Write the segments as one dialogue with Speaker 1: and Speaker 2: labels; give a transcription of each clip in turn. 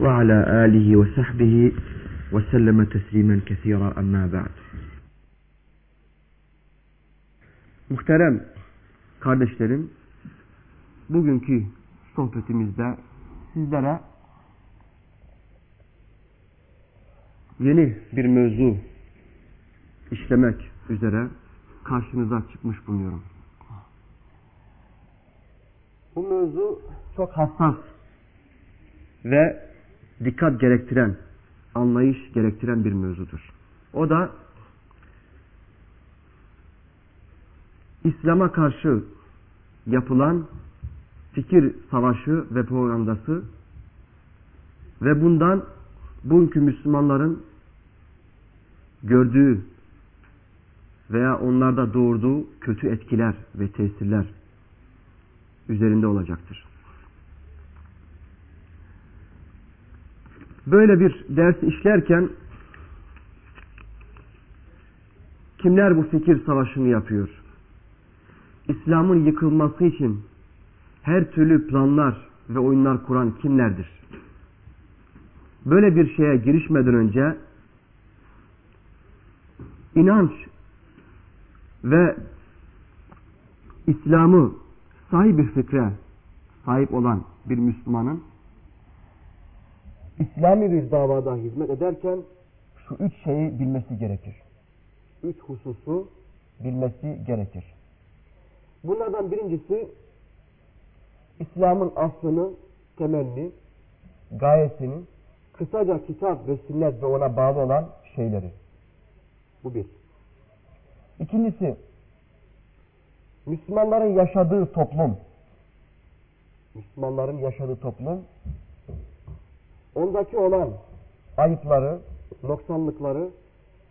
Speaker 1: ve ala alihi ve sahbihi ve selleme teslimen kesira amma ba'd. Muhterem kardeşlerim, bugünkü sohbetimizde sizlere yeni bir mevzu işlemek üzere karşınıza çıkmış bulunuyorum. Bu mevzu çok hassas ve dikkat gerektiren, anlayış gerektiren bir mevzudur. O da İslam'a karşı yapılan fikir savaşı ve propagandası ve bundan bugünkü Müslümanların gördüğü veya onlarda doğurduğu kötü etkiler ve tesirler üzerinde olacaktır. Böyle bir ders işlerken kimler bu fikir savaşını yapıyor? İslam'ın yıkılması için her türlü planlar ve oyunlar kuran kimlerdir? Böyle bir şeye girişmeden önce inanç ve İslam'ı sahip bir fikre sahip olan bir Müslümanın İslami bir davada hizmet ederken şu üç şeyi bilmesi gerekir. Üç hususu bilmesi gerekir. Bunlardan birincisi İslam'ın aslını, temelini, gayesini, kısaca kitap ve sünnet ve ona bağlı olan şeyleri. Bu bir. İkincisi, Müslümanların yaşadığı toplum, Müslümanların yaşadığı toplum, ondaki olan ayıpları, noksanlıkları,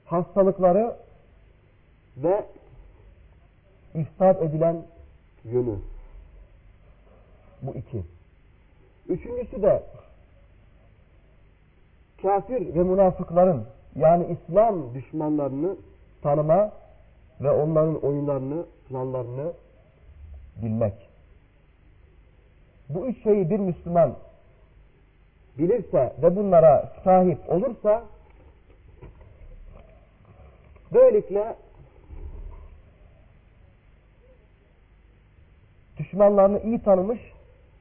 Speaker 1: hastalıkları ve ifsad edilen yönü. Bu iki. Üçüncüsü de kafir ve münafıkların yani İslam düşmanlarını tanıma ve onların oyunlarını, planlarını bilmek. Bu üç şeyi bir Müslüman bilirse ve bunlara sahip olursa böylelikle düşmanlarını iyi tanımış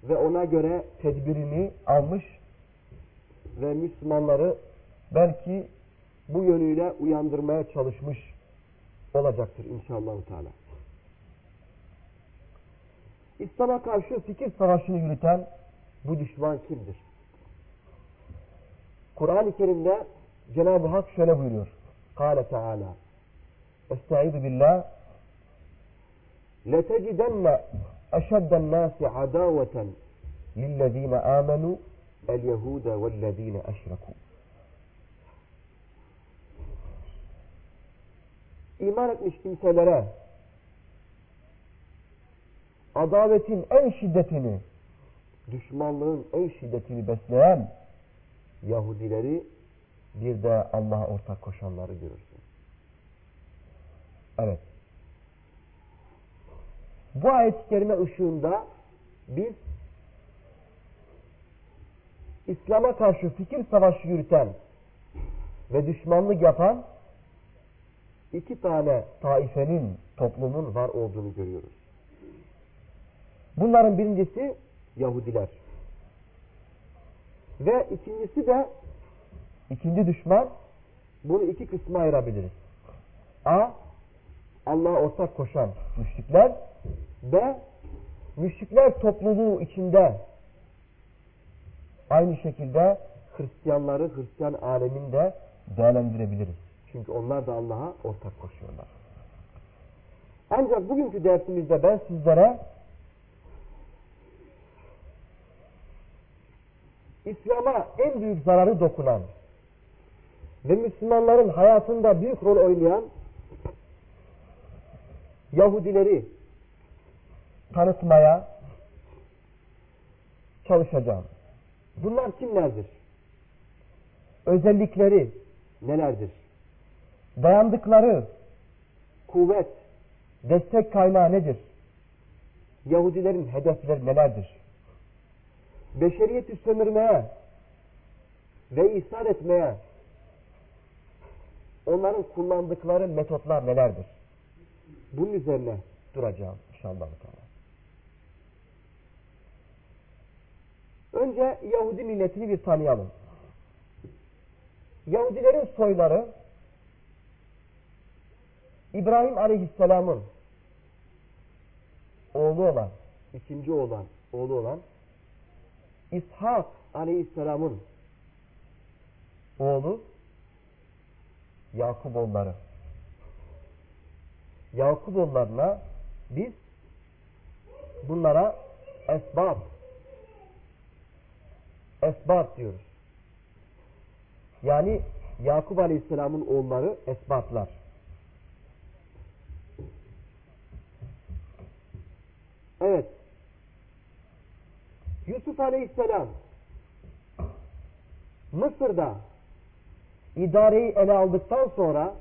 Speaker 1: ve ona göre tedbirini almış ve Müslümanları belki bu yönüyle uyandırmaya çalışmış olacaktır inşallah. Teala. İslam'a karşı fikir savaşını yürüten bu düşman kimdir? Kur'an-ı Kerim'de Cenab-ı Hak şöyle buyuruyor. Kale Teala Estaizu billah لَتَجِدَنَّ أَشَدَّ النَّاسِ عَدَاوَةً لِلَّذ۪ينَ آمَنُوا الْيَهُودَ وَالَّذ۪ينَ أَشْرَكُوا İman etmiş kimselere adavetin en şiddetini, düşmanlığın en şiddetini besleyen Yahudileri bir de Allah'a ortak koşanları görürsün. Evet. Bu ayet-i kerime ışığında biz İslam'a karşı fikir savaşı yürüten ve düşmanlık yapan iki tane taifenin, toplumun var olduğunu görüyoruz. Bunların birincisi Yahudiler. Ve ikincisi de ikinci düşman bunu iki kısma ayırabiliriz. A. Allah'a ortak koşan müşrikler B. Müşrikler topluluğu içinde aynı şekilde Hristiyanları, Hristiyan alemini de değerlendirebiliriz. Çünkü onlar da Allah'a ortak koşuyorlar. Ancak bugünkü dersimizde ben sizlere
Speaker 2: İslam'a en büyük zararı dokunan ve Müslümanların hayatında büyük rol oynayan Yahudileri tanıtmaya çalışacağım. Bunlar kimlerdir? Özellikleri nelerdir? Dayandıkları kuvvet, destek kaynağı nedir? Yahudilerin hedefleri nelerdir? Beşeriyeti sömürmeye ve ihsan etmeye onların kullandıkları metotlar nelerdir? Bunun üzerine duracağım inşallah. Önce Yahudi milletini bir tanıyalım. Yahudilerin soyları İbrahim Aleyhisselam'ın oğlu olan, ikinci olan, oğlu olan İshak Aleyhisselam'ın oğlu Yakuboğulları. Yakuboğullarına biz bunlara esbab esbab diyoruz. Yani Yakup Aleyhisselam'ın oğulları esbatlar. Evet. Yusuf Aleyhisselam Mısır'da idareyi ele aldıktan sonra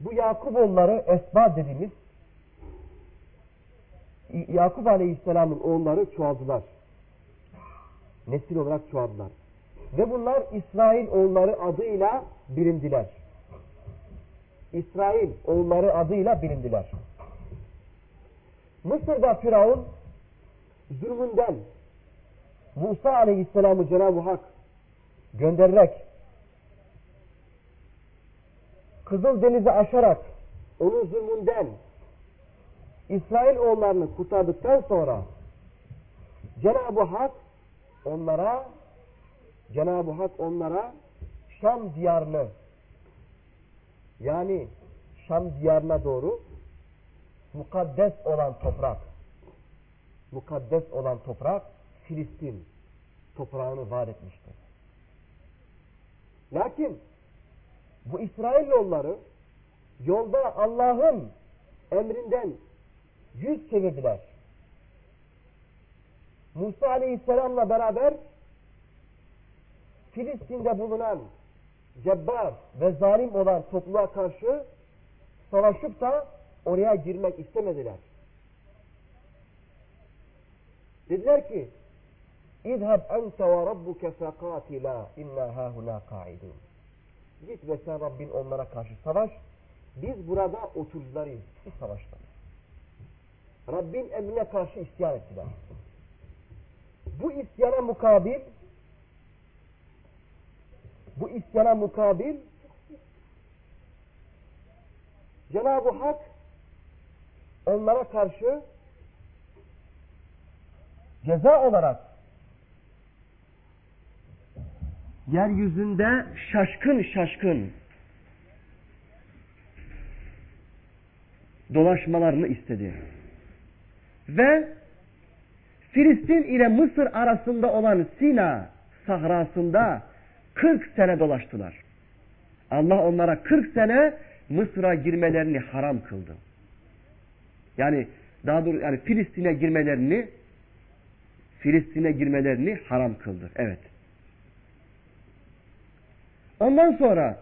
Speaker 2: bu Yakuboğulları esbat dediğimiz Yakup Aleyhisselam'ın oğulları çoğaldılar. Nesil olarak çoğaldılar. Ve bunlar İsrail oğulları adıyla bilindiler. İsrail oğulları adıyla bilindiler. Mısır'da Firavun zulmünden Musa Aleyhisselam'ı Cenab-ı Hak göndererek Kızıl Deniz'i aşarak onun zulmünden İsrail oğullarını kurtardıktan sonra Cenab-ı Hak onlara Cenab-ı Hak onlara Şam diyarını yani Şam diyarına doğru mukaddes olan toprak mukaddes olan toprak Filistin toprağını vaat etmiştir. Lakin bu İsrailoğulları yolda Allah'ın emrinden yüz çevirdiler. Musa Aleyhisselam'la beraber Filistin'de bulunan cebbar ve zalim olan topluluğa karşı savaşıp da oraya girmek istemediler. Dediler ki İzheb ente ve rabbuke fekatila inna hahuna kaidun. Git ve sen Rabbin onlara karşı savaş. Biz burada oturucularıyız. Biz savaşlarız. Rabbin emrine karşı isyan ettiler. Bu isyana mukabil bu isyana mukabil Cenab-ı Hak onlara karşı ceza olarak yeryüzünde şaşkın şaşkın dolaşmalarını istedi. Ve Filistin ile Mısır arasında olan Sina sahrasında 40 sene dolaştılar. Allah onlara 40 sene Mısır'a girmelerini haram kıldı. Yani daha doğrusu yani Filistin'e girmelerini Filistin'e girmelerini haram kıldı. Evet. Ondan sonra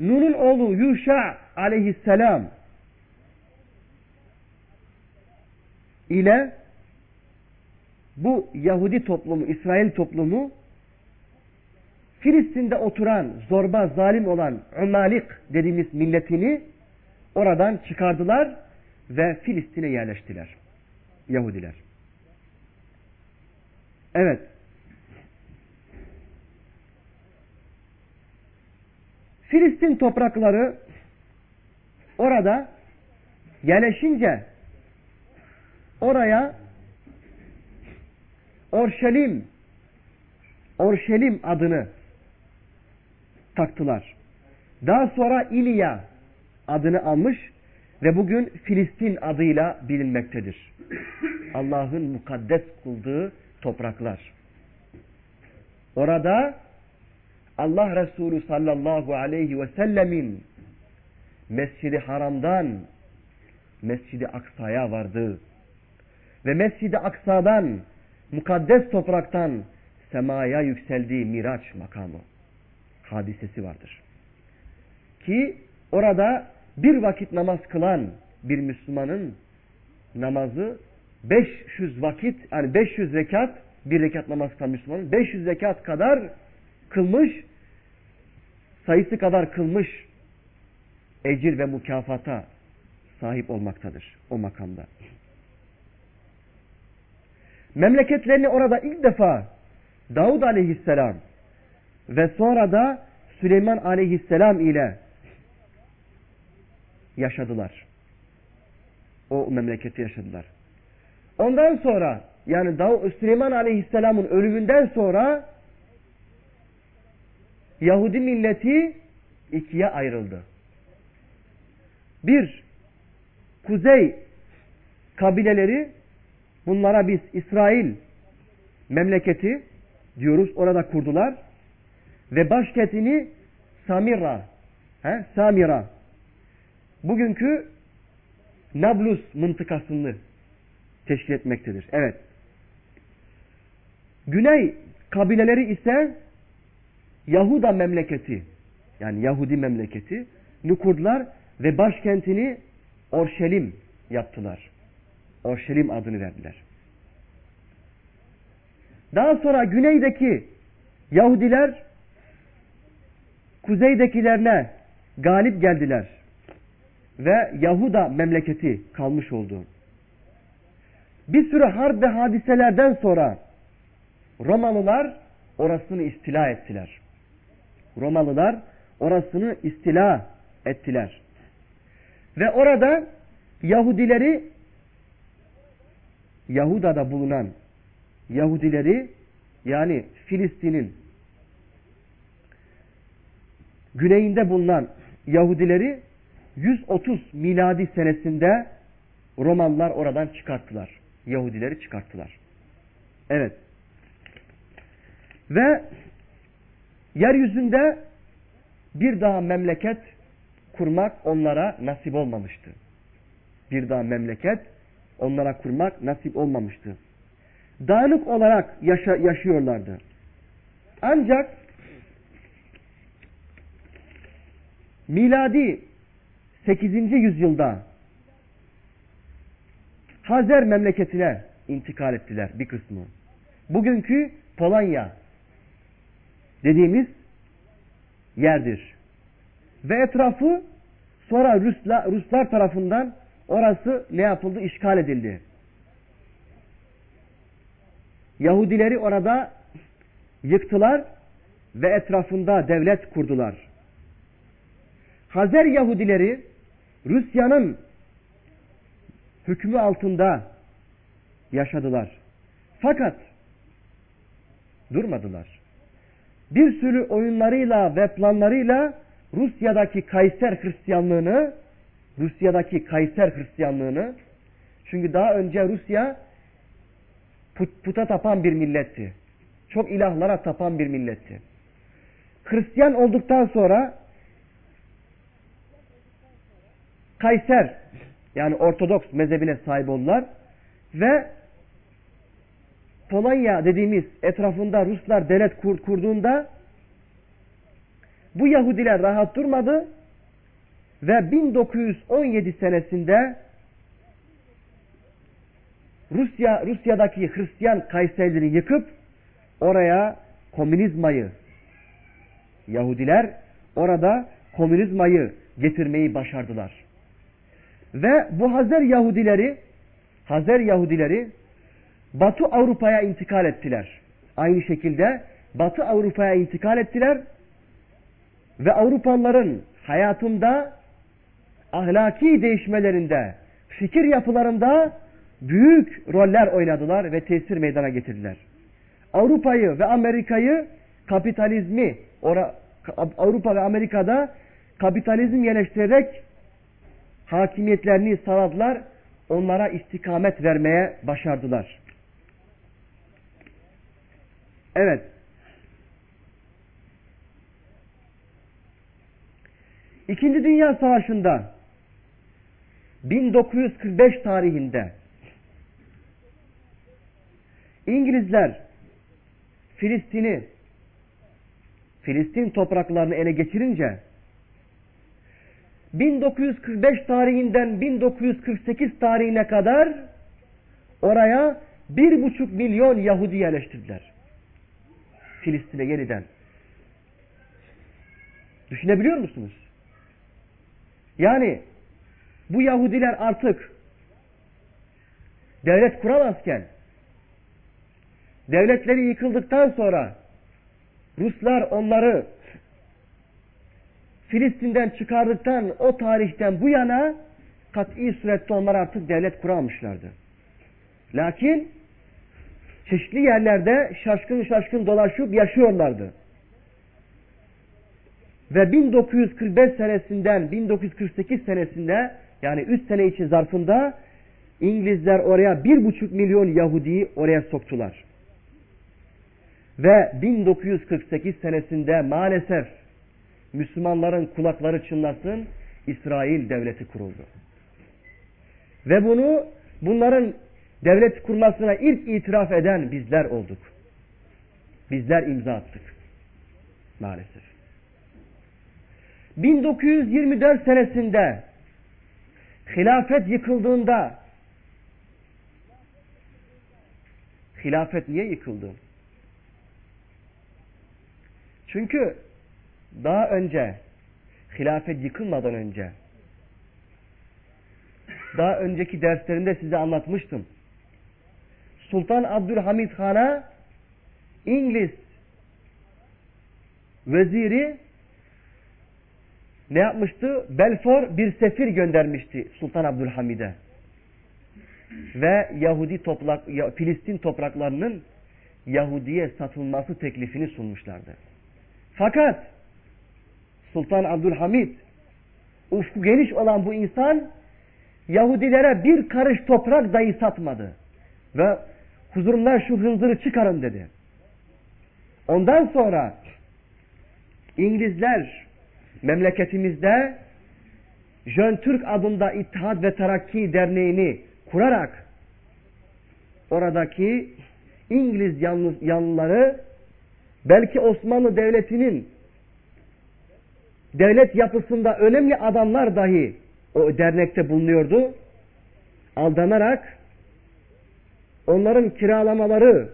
Speaker 2: Nun'un oğlu Yuşa aleyhisselam ile bu Yahudi toplumu, İsrail toplumu Filistin'de oturan, zorba, zalim olan Umalik dediğimiz milletini oradan çıkardılar ve Filistin'e yerleştiler. Yahudiler. Evet. Filistin toprakları orada yerleşince oraya Orşelim Orşelim adını taktılar. Daha sonra İlya adını almış ve bugün Filistin adıyla bilinmektedir.
Speaker 3: Allah'ın mukaddes kıldığı topraklar. Orada Allah Resulü sallallahu aleyhi ve sellemin Mescidi Haram'dan Mescidi Aksa'ya vardı. Ve Mescidi Aksa'dan mukaddes topraktan semaya yükseldiği Miraç makamı hadisesi vardır. Ki orada bir vakit namaz kılan bir Müslümanın namazı 500 vakit yani 500 rekat bir rekat namaz kılan Müslümanın 500 rekat kadar kılmış sayısı kadar kılmış ecir ve mükafata sahip olmaktadır o makamda. Memleketlerini orada ilk defa Davud aleyhisselam ve sonra da Süleyman aleyhisselam ile yaşadılar. O memleketi yaşadılar. Ondan sonra yani Süleyman aleyhisselamın ölümünden sonra Yahudi milleti ikiye ayrıldı. Bir, kuzey kabileleri bunlara biz İsrail memleketi diyoruz orada kurdular ve başkentini Samira he, Samira bugünkü Nablus mıntıkasını teşkil etmektedir. Evet. Güney kabileleri ise Yahuda memleketi yani Yahudi memleketi kurdular ve başkentini Orşelim yaptılar. Orşelim adını verdiler. Daha sonra güneydeki Yahudiler kuzeydekilerine galip geldiler. Ve Yahuda memleketi kalmış oldu. Bir sürü harp ve hadiselerden sonra Romalılar orasını istila ettiler. Romalılar orasını istila ettiler. Ve orada Yahudileri Yahuda'da bulunan Yahudileri yani Filistin'in güneyinde bulunan Yahudileri 130 miladi senesinde Romalılar oradan çıkarttılar. Yahudileri çıkarttılar. Evet. Ve yeryüzünde bir daha memleket kurmak onlara nasip olmamıştı. Bir daha memleket onlara kurmak nasip olmamıştı. Dağınık olarak yaşa yaşıyorlardı. Ancak miladi 8. yüzyılda Hazer memleketine intikal ettiler bir kısmı. Bugünkü Polonya dediğimiz yerdir. Ve etrafı sonra Ruslar, Ruslar tarafından orası ne yapıldı? İşgal edildi. Yahudileri orada yıktılar ve etrafında devlet kurdular. Hazer Yahudileri Rusya'nın hükmü altında yaşadılar. Fakat durmadılar. Bir sürü oyunlarıyla ve planlarıyla Rusya'daki Kayser Hristiyanlığını Rusya'daki Kayser Hristiyanlığını çünkü daha önce Rusya put, puta tapan bir milletti. Çok ilahlara tapan bir milletti. Hristiyan olduktan sonra Kayser yani Ortodoks mezhebine sahip oldular ve Polonya dediğimiz etrafında Ruslar devlet kur, kurduğunda bu Yahudiler rahat durmadı ve 1917 senesinde Rusya Rusya'daki Hristiyan Kayserleri yıkıp oraya komünizmayı Yahudiler orada komünizmayı getirmeyi başardılar. Ve bu Hazer Yahudileri Hazer Yahudileri Batı Avrupa'ya intikal ettiler. Aynı şekilde Batı Avrupa'ya intikal ettiler ve Avrupalıların hayatında ahlaki değişmelerinde, fikir yapılarında büyük roller oynadılar ve tesir meydana getirdiler. Avrupa'yı ve Amerika'yı kapitalizmi Avrupa ve Amerika'da kapitalizm yerleştirerek hakimiyetlerini sağladılar. onlara istikamet vermeye başardılar. Evet. İkinci Dünya Savaşı'nda 1945 tarihinde İngilizler Filistin'i Filistin topraklarını ele geçirince 1945 tarihinden 1948 tarihine kadar oraya bir buçuk milyon Yahudi yerleştirdiler. Filistin'e yeniden. Düşünebiliyor musunuz? Yani bu Yahudiler artık devlet kuramazken devletleri yıkıldıktan sonra Ruslar onları Filistin'den çıkardıktan o tarihten bu yana kat'i surette onlar artık devlet kuramamışlardı. Lakin çeşitli yerlerde şaşkın şaşkın dolaşıp yaşıyorlardı. Ve 1945 senesinden 1948 senesinde yani 3 sene için zarfında İngilizler oraya bir buçuk milyon Yahudi'yi oraya soktular. Ve 1948 senesinde maalesef Müslümanların kulakları çınlasın İsrail devleti kuruldu. Ve bunu bunların devlet kurmasına ilk itiraf eden bizler olduk. Bizler imza attık. Maalesef. 1924 senesinde hilafet yıkıldığında hilafet niye yıkıldı? Çünkü daha önce hilafet yıkılmadan önce daha önceki derslerinde size anlatmıştım. Sultan Abdülhamid Han'a İngiliz veziri ne yapmıştı? Belfor bir sefir göndermişti Sultan Abdülhamid'e. Ve Yahudi toprak, Filistin topraklarının Yahudi'ye satılması teklifini sunmuşlardı. Fakat Sultan Abdülhamid ufku geniş olan bu insan Yahudilere bir karış toprak dahi satmadı. Ve huzurumdan şu hınzırı çıkarın dedi. Ondan sonra İngilizler memleketimizde Jön Türk adında İttihat ve Terakki Derneği'ni kurarak oradaki İngiliz yanlıları belki Osmanlı Devleti'nin devlet yapısında önemli adamlar dahi o dernekte bulunuyordu. Aldanarak onların kiralamaları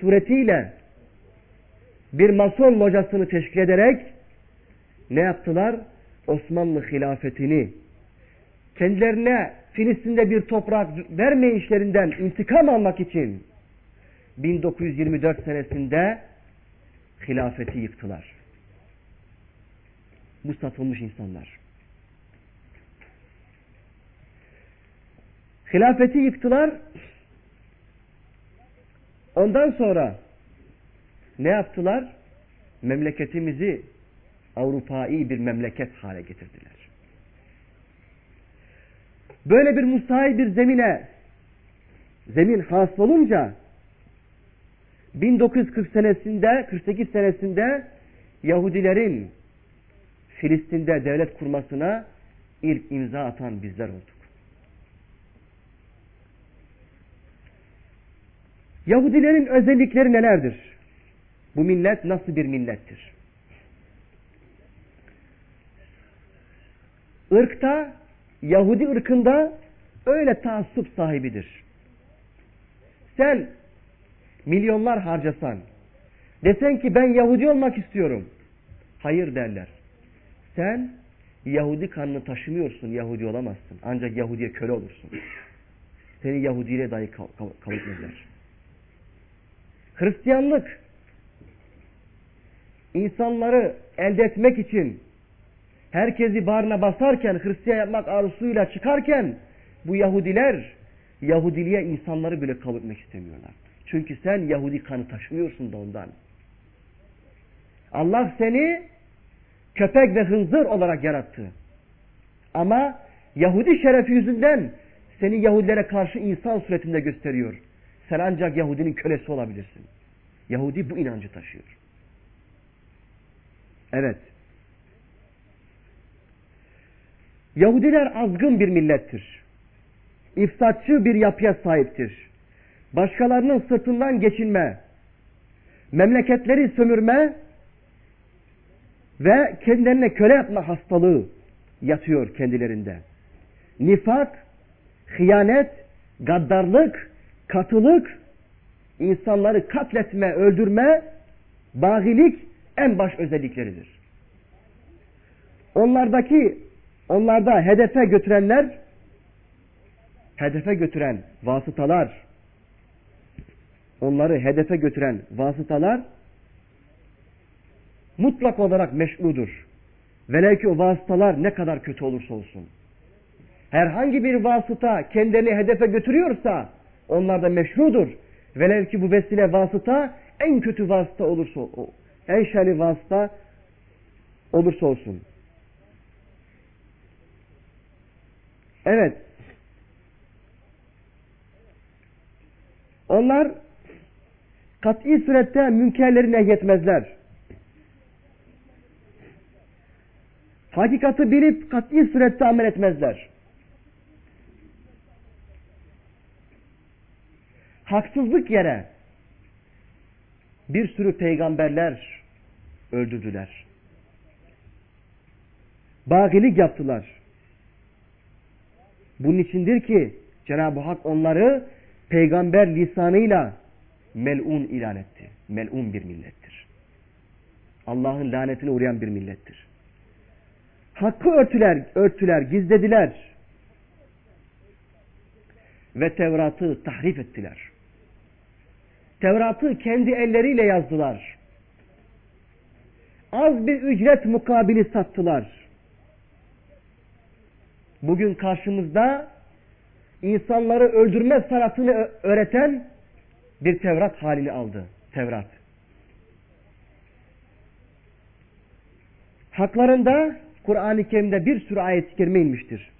Speaker 3: suretiyle bir mason locasını teşkil ederek ne yaptılar? Osmanlı hilafetini kendilerine Filistin'de bir toprak vermeyişlerinden intikam almak için 1924 senesinde hilafeti yıktılar. Bu satılmış insanlar. Hilafeti yıktılar. Ondan sonra ne yaptılar? Memleketimizi Avrupa'yı bir memleket hale getirdiler. Böyle bir müsait bir zemine zemin hasıl olunca 1940 senesinde 48 senesinde Yahudilerin Filistin'de devlet kurmasına ilk imza atan bizler olduk. Yahudilerin özellikleri nelerdir? Bu millet nasıl bir millettir? Irkta, Yahudi ırkında öyle taassup sahibidir. Sen milyonlar harcasan, desen ki ben Yahudi olmak istiyorum. Hayır derler. Sen Yahudi kanını taşımıyorsun, Yahudi olamazsın. Ancak Yahudi'ye köle olursun. Seni Yahudiyle dahi kabul etmezler. Hristiyanlık insanları elde etmek için herkesi bağrına basarken Hristiyan yapmak arzusuyla çıkarken bu Yahudiler Yahudiliğe insanları bile kabul etmek istemiyorlar. Çünkü sen Yahudi kanı taşımıyorsun da ondan. Allah seni köpek ve hınzır olarak yarattı. Ama Yahudi şerefi yüzünden seni Yahudilere karşı insan suretinde gösteriyor. Sen ancak Yahudinin kölesi olabilirsin. Yahudi bu inancı taşıyor. Evet. Yahudiler azgın bir millettir. İfsatçı bir yapıya sahiptir. Başkalarının sırtından geçinme, memleketleri sömürme ve kendilerine köle yapma hastalığı yatıyor kendilerinde. Nifak, hıyanet, gaddarlık, katılık, insanları katletme, öldürme, bagilik en baş özellikleridir. Onlardaki, onlarda hedefe götürenler, hedefe götüren vasıtalar, onları hedefe götüren vasıtalar mutlak olarak meşrudur. Velev ki o vasıtalar ne kadar kötü olursa olsun. Herhangi bir vasıta kendini hedefe götürüyorsa onlar da meşrudur. Velev ki bu vesile vasıta en kötü vasıta olursa, en şerli vasıta olursa olsun. Evet. Onlar kat'i surette münkerleri nehyetmezler. Hakikati bilip kat'i surette amel etmezler. Haksızlık yere bir sürü peygamberler öldürdüler. Bagilik yaptılar. Bunun içindir ki Cenab-ı Hak onları peygamber lisanıyla melun ilan etti. Melun bir millettir. Allah'ın lanetine uğrayan bir millettir. Hakkı örtüler, örtüler, gizlediler. Ve Tevrat'ı tahrif ettiler. Tevrat'ı kendi elleriyle yazdılar. Az bir ücret mukabili sattılar. Bugün karşımızda insanları öldürme sanatını öğreten bir Tevrat halini aldı. Tevrat. Haklarında Kur'an-ı Kerim'de bir sürü ayet-i kerime inmiştir.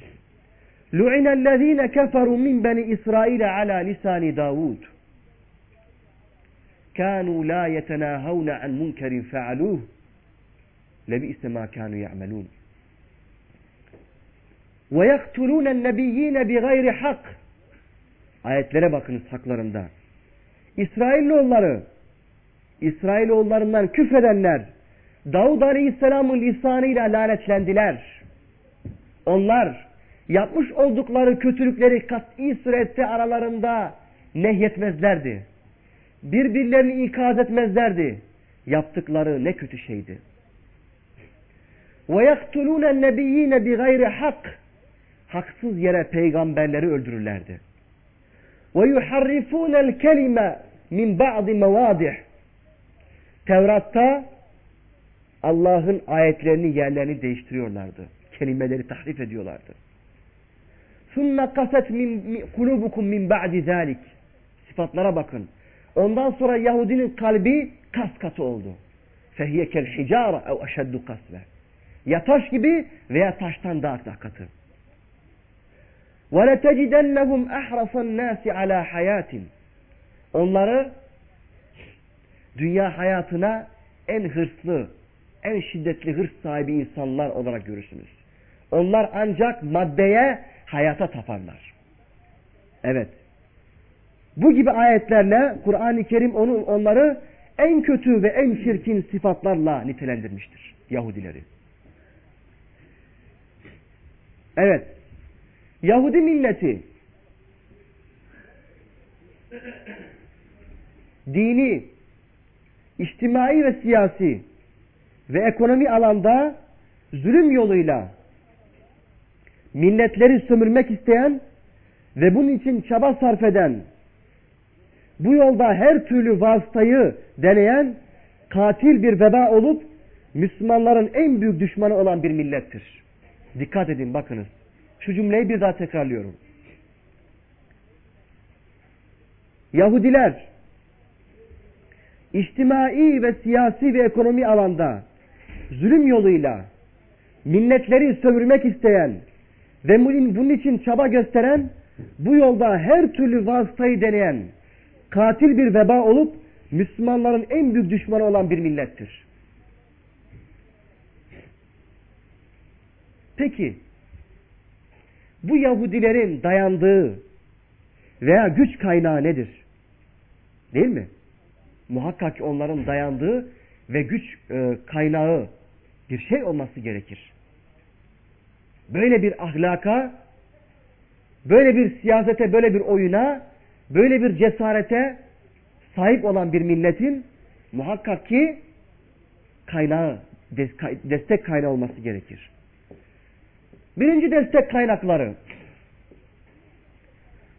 Speaker 3: لُعِنَ الَّذ۪ينَ كَفَرُوا مِنْ بَنِ إِسْرَائِيلَ عَلَى لِسَانِ دَاوُودُ كَانُوا لَا يَتَنَاهَوْنَ عَنْ مُنْكَرٍ فَعَلُوهُ لَبِئْسَ مَا كَانُوا يَعْمَلُونَ وَيَقْتُلُونَ النَّبِيِّينَ بِغَيْرِ حَقٍ Ayetlere bakınız haklarında. İsrailoğulları, İsrailoğullarından küfredenler, Davud Aleyhisselam'ın lisanıyla lanetlendiler. Onlar yapmış oldukları kötülükleri kat'i surette aralarında nehyetmezlerdi. Birbirlerini ikaz etmezlerdi. Yaptıkları ne kötü şeydi. وَيَقْتُلُونَ النَّبِيِّينَ بِغَيْرِ hak Haksız yere peygamberleri öldürürlerdi. وَيُحَرِّفُونَ الْكَلِمَ min ba'di mevadih. Tevrat'ta Allah'ın ayetlerini yerlerini değiştiriyorlardı. Kelimeleri tahrif ediyorlardı. ثُمَّ قَسَتْ قُلُوبُكُمْ min ba'di ذَٰلِكِ Sıfatlara bakın. Ondan sonra Yahudinin kalbi kas katı oldu. فَهِيَ كَالْحِجَارَ اَوْ اَشَدُّ قَسْوَ Ya taş gibi veya taştan daha da katı. وَلَتَجِدَنَّهُمْ اَحْرَصَ النَّاسِ عَلَى حَيَاتٍ Onları dünya hayatına en hırslı, en şiddetli hırs sahibi insanlar olarak görürsünüz. Onlar ancak maddeye, hayata taparlar. Evet. Bu gibi ayetlerle Kur'an-ı Kerim onu, onları en kötü ve en çirkin sıfatlarla nitelendirmiştir. Yahudileri. Evet. Yahudi milleti dini, içtimai ve siyasi ve ekonomi alanda zulüm yoluyla milletleri sömürmek isteyen ve bunun için çaba sarf eden, bu yolda her türlü vasıtayı deneyen katil bir veba olup Müslümanların en büyük düşmanı olan bir millettir. Dikkat edin bakınız. Şu cümleyi bir daha tekrarlıyorum. Yahudiler içtimai ve siyasi ve ekonomi alanda zulüm yoluyla milletleri sömürmek isteyen ve bunun için çaba gösteren bu yolda her türlü vasıtayı deneyen katil bir veba olup Müslümanların en büyük düşmanı olan bir millettir. Peki bu Yahudilerin dayandığı veya güç kaynağı nedir? Değil mi? Muhakkak onların dayandığı ve güç e, kaynağı bir şey olması gerekir. Böyle bir ahlaka, böyle bir siyasete, böyle bir oyuna, böyle bir cesarete sahip olan bir milletin muhakkak ki kaynağı, destek kaynağı olması gerekir. Birinci destek kaynakları.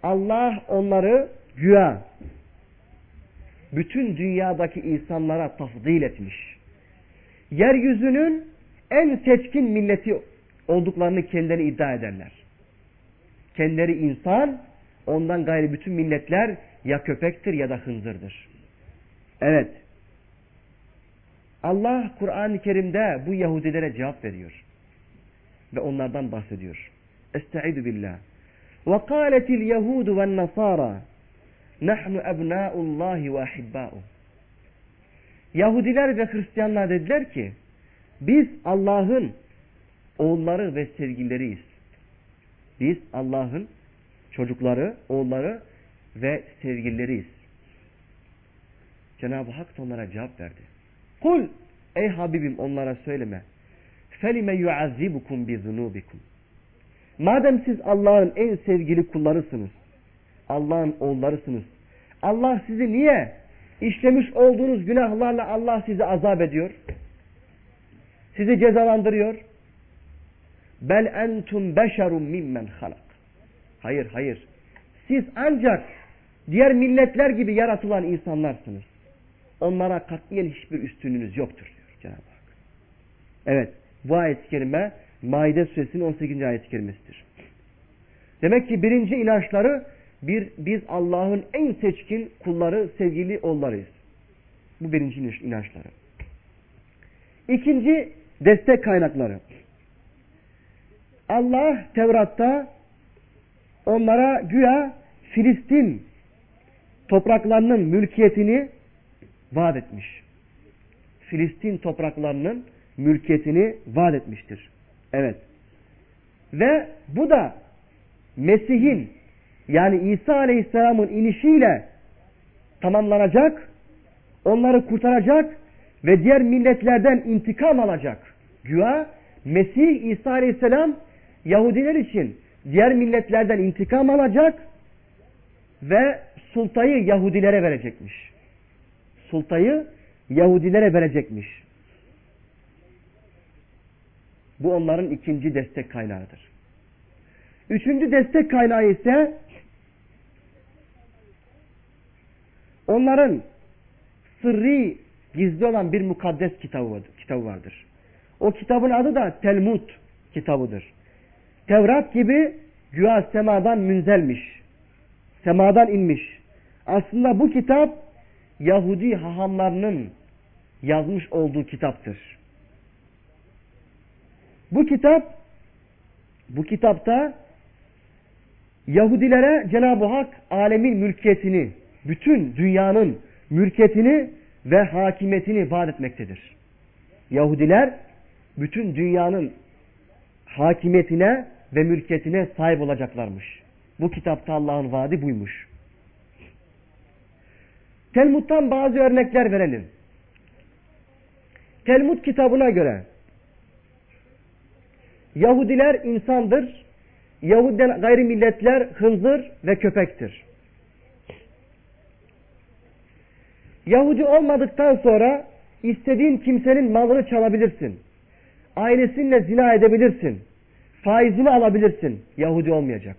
Speaker 3: Allah onları güya bütün dünyadaki insanlara tafdil etmiş Yeryüzünün en seçkin milleti olduklarını kendileri iddia ederler. Kendileri insan, ondan gayri bütün milletler ya köpektir ya da hınzırdır. Evet. Allah Kur'an-ı Kerim'de bu Yahudilere cevap veriyor. Ve onlardan bahsediyor. Estaizu billah. وَقَالَتِ الْيَهُودُ وَالنَّصَارَى نَحْنُ أَبْنَاءُ اللّٰهِ وَأَحِبَّاؤُهُ Yahudiler ve Hristiyanlar dediler ki biz Allah'ın oğulları ve sevgilileriyiz. Biz Allah'ın çocukları, oğulları ve sevgilileriyiz. Cenab-ı Hak da onlara cevap verdi. Kul ey Habibim onlara söyleme. Felime yuazzibukum bi zunubikum. Madem siz Allah'ın en sevgili kullarısınız. Allah'ın oğullarısınız. Allah sizi niye işlemiş olduğunuz günahlarla Allah sizi azap ediyor? Sizi cezalandırıyor. Bel entum beşerun mimmen halak. Hayır hayır. Siz ancak diğer milletler gibi yaratılan insanlarsınız. Onlara katiyen hiçbir üstünlüğünüz yoktur diyor Cenab-ı Hak. Evet bu ayet-i kerime Maide suresinin 18. ayet-i kerimesidir. Demek ki birinci inançları bir, biz Allah'ın en seçkin kulları, sevgili oğullarıyız. Bu birinci inançları. İkinci destek kaynakları. Allah Tevrat'ta onlara güya Filistin topraklarının mülkiyetini vaat etmiş. Filistin topraklarının mülkiyetini vaat etmiştir. Evet. Ve bu da Mesih'in yani İsa Aleyhisselam'ın inişiyle tamamlanacak, onları kurtaracak ve diğer milletlerden intikam alacak. Güya Mesih İsa Aleyhisselam Yahudiler için diğer milletlerden intikam alacak ve sultayı Yahudilere verecekmiş. Sultayı Yahudilere verecekmiş. Bu onların ikinci destek kaynağıdır. Üçüncü destek kaynağı ise onların sırrı gizli olan bir mukaddes kitabı, vardır. O kitabın adı da Telmud kitabıdır. Tevrat gibi güya semadan münzelmiş. Semadan inmiş. Aslında bu kitap Yahudi hahamlarının yazmış olduğu kitaptır. Bu kitap bu kitapta Yahudilere Cenab-ı Hak alemin mülkiyetini, bütün dünyanın mülkiyetini ve hakimiyetini vaat etmektedir. Yahudiler bütün dünyanın hakimiyetine ve mülkiyetine sahip olacaklarmış. Bu kitapta Allah'ın vaadi buymuş. Telmud'dan bazı örnekler verelim. Telmud kitabına göre Yahudiler insandır, Yahudiden gayrimilletler hınzır ve köpektir. Yahudi olmadıktan sonra istediğin kimsenin malını çalabilirsin. Ailesinle zina edebilirsin. Faizini alabilirsin. Yahudi olmayacak.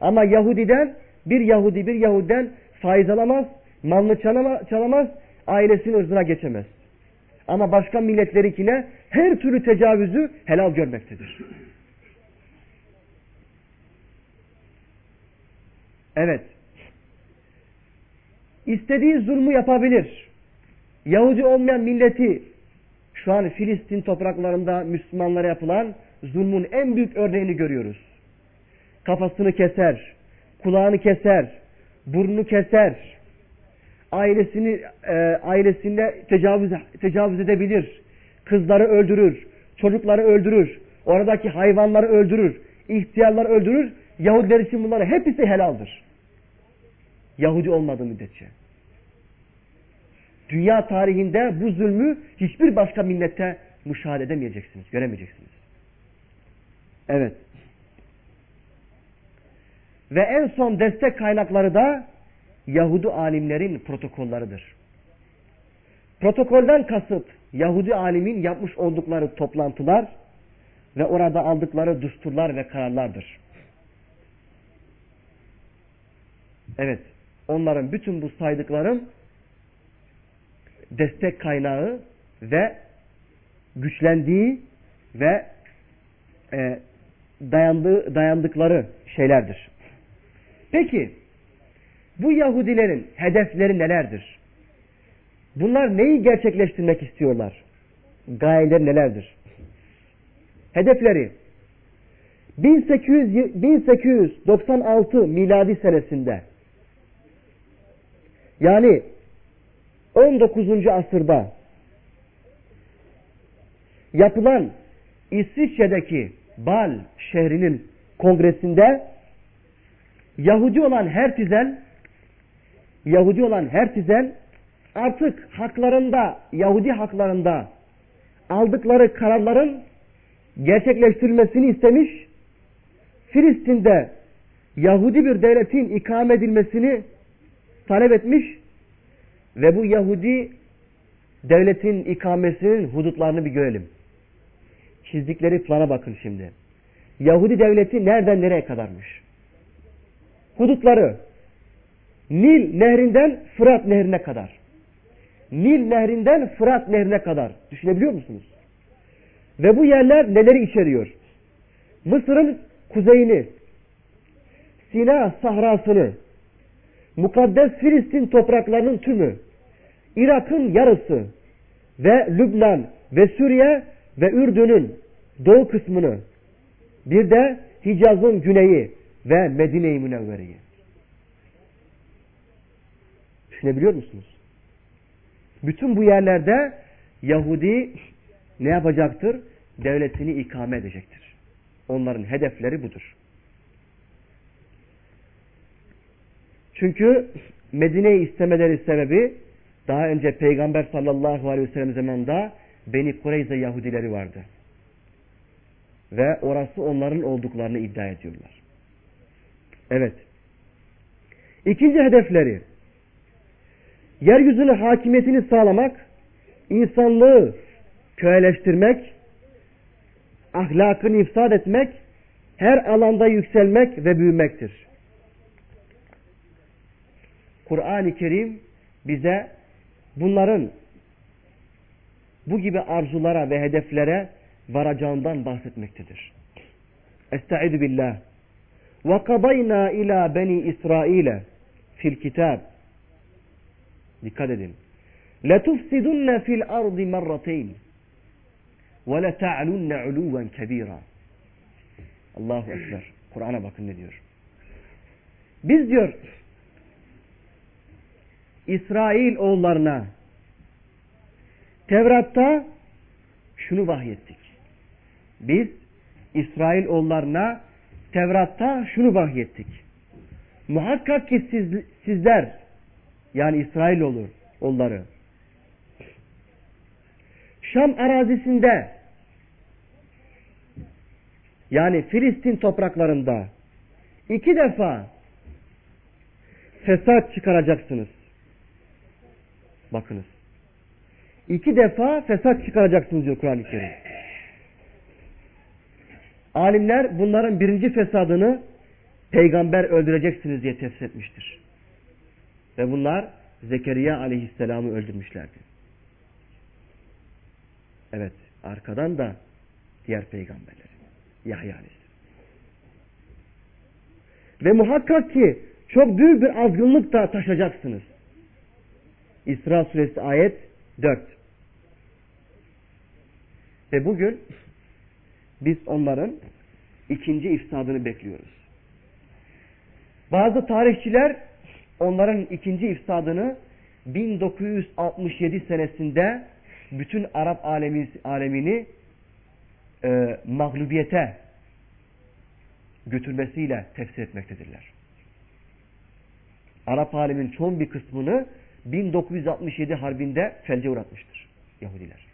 Speaker 3: Ama Yahudiden bir Yahudi bir Yahudiden faiz alamaz, malını çalamaz, ailesinin ırzına geçemez. Ama başka milletlerikine her türlü tecavüzü helal görmektedir. Evet. İstediği zulmü yapabilir. Yahudi olmayan milleti şu an Filistin topraklarında Müslümanlara yapılan zulmün en büyük örneğini görüyoruz. Kafasını keser, kulağını keser, burnunu keser, ailesini e, ailesinde tecavüz tecavüz edebilir, kızları öldürür, çocukları öldürür, oradaki hayvanları öldürür, ihtiyarları öldürür. Yahudiler için bunları hepsi helaldir. Yahudi olmadığı müddetçe. Dünya tarihinde bu zulmü hiçbir başka millete müşahede edemeyeceksiniz, göremeyeceksiniz. Evet. Ve en son destek kaynakları da Yahudi alimlerin protokollarıdır. Protokolden kasıt Yahudi alimin yapmış oldukları toplantılar ve orada aldıkları düsturlar ve kararlardır. Evet, onların bütün bu saydıklarım destek kaynağı ve güçlendiği ve e, dayandığı, dayandıkları şeylerdir. Peki bu Yahudilerin hedefleri nelerdir? Bunlar neyi gerçekleştirmek istiyorlar? Gayeleri nelerdir? Hedefleri 1800, 1896 miladi senesinde yani 19. asırda yapılan İsviçre'deki Bal şehrinin kongresinde Yahudi olan Hertizel Yahudi olan Hertizel artık haklarında Yahudi haklarında aldıkları kararların gerçekleştirilmesini istemiş. Filistin'de Yahudi bir devletin ikame edilmesini talep etmiş ve bu Yahudi devletin ikamesinin hudutlarını bir görelim. Çizdikleri plana bakın şimdi. Yahudi devleti nereden nereye kadarmış? Hudutları Nil nehrinden Fırat nehrine kadar. Nil nehrinden Fırat nehrine kadar. Düşünebiliyor musunuz? Ve bu yerler neleri içeriyor? Mısır'ın kuzeyini, Sina sahrasını, mukaddes Filistin topraklarının tümü, Irak'ın yarısı ve Lübnan ve Suriye ve Ürdün'ün doğu kısmını, bir de Hicaz'ın güneyi ve Medine-i Münevvere'yi. Düşünebiliyor musunuz? Bütün bu yerlerde Yahudi ne yapacaktır? Devletini ikame edecektir. Onların hedefleri budur. Çünkü Medine'yi istemeleri sebebi daha önce Peygamber sallallahu aleyhi ve sellem zamanında Beni Kureyze Yahudileri vardı. Ve orası onların olduklarını iddia ediyorlar. Evet. İkinci hedefleri yeryüzünün hakimiyetini sağlamak, insanlığı köleleştirmek, ahlakını ifsad etmek, her alanda yükselmek ve büyümektir. Kur'an-ı Kerim bize bunların bu gibi arzulara ve hedeflere varacağından bahsetmektedir. Estaizu billah. Ve kadayna ila beni İsrail'e fil kitab. Dikkat edin. لَتُفْسِدُنَّ فِي الْأَرْضِ مَرَّتَيْنِ وَلَتَعْلُنَّ عُلُوًا كَب۪يرًا Allahu Ekber. Kur'an'a bakın ne diyor. Biz diyor İsrail oğullarına Tevrat'ta şunu vahyettik. Biz İsrail oğullarına Tevrat'ta şunu vahyettik. Muhakkak ki siz, sizler yani İsrail olur onları Şam arazisinde yani Filistin topraklarında iki defa fesat çıkaracaksınız. Bakınız. İki defa fesat çıkaracaksınız diyor Kur'an-ı Kerim. Alimler bunların birinci fesadını peygamber öldüreceksiniz diye tefsir etmiştir. Ve bunlar Zekeriya aleyhisselamı öldürmüşlerdi. Evet, arkadan da diğer peygamberler. Yahya aleyhisselam. Ve muhakkak ki çok büyük bir azgınlık da taşacaksınız. İsra suresi ayet 4. Ve bugün biz onların ikinci ifsadını bekliyoruz. Bazı tarihçiler onların ikinci ifsadını 1967 senesinde bütün Arap alemi, alemini e, mağlubiyete götürmesiyle tefsir etmektedirler. Arap alemin çoğun bir kısmını 1967 harbinde felce uğratmıştır Yahudiler.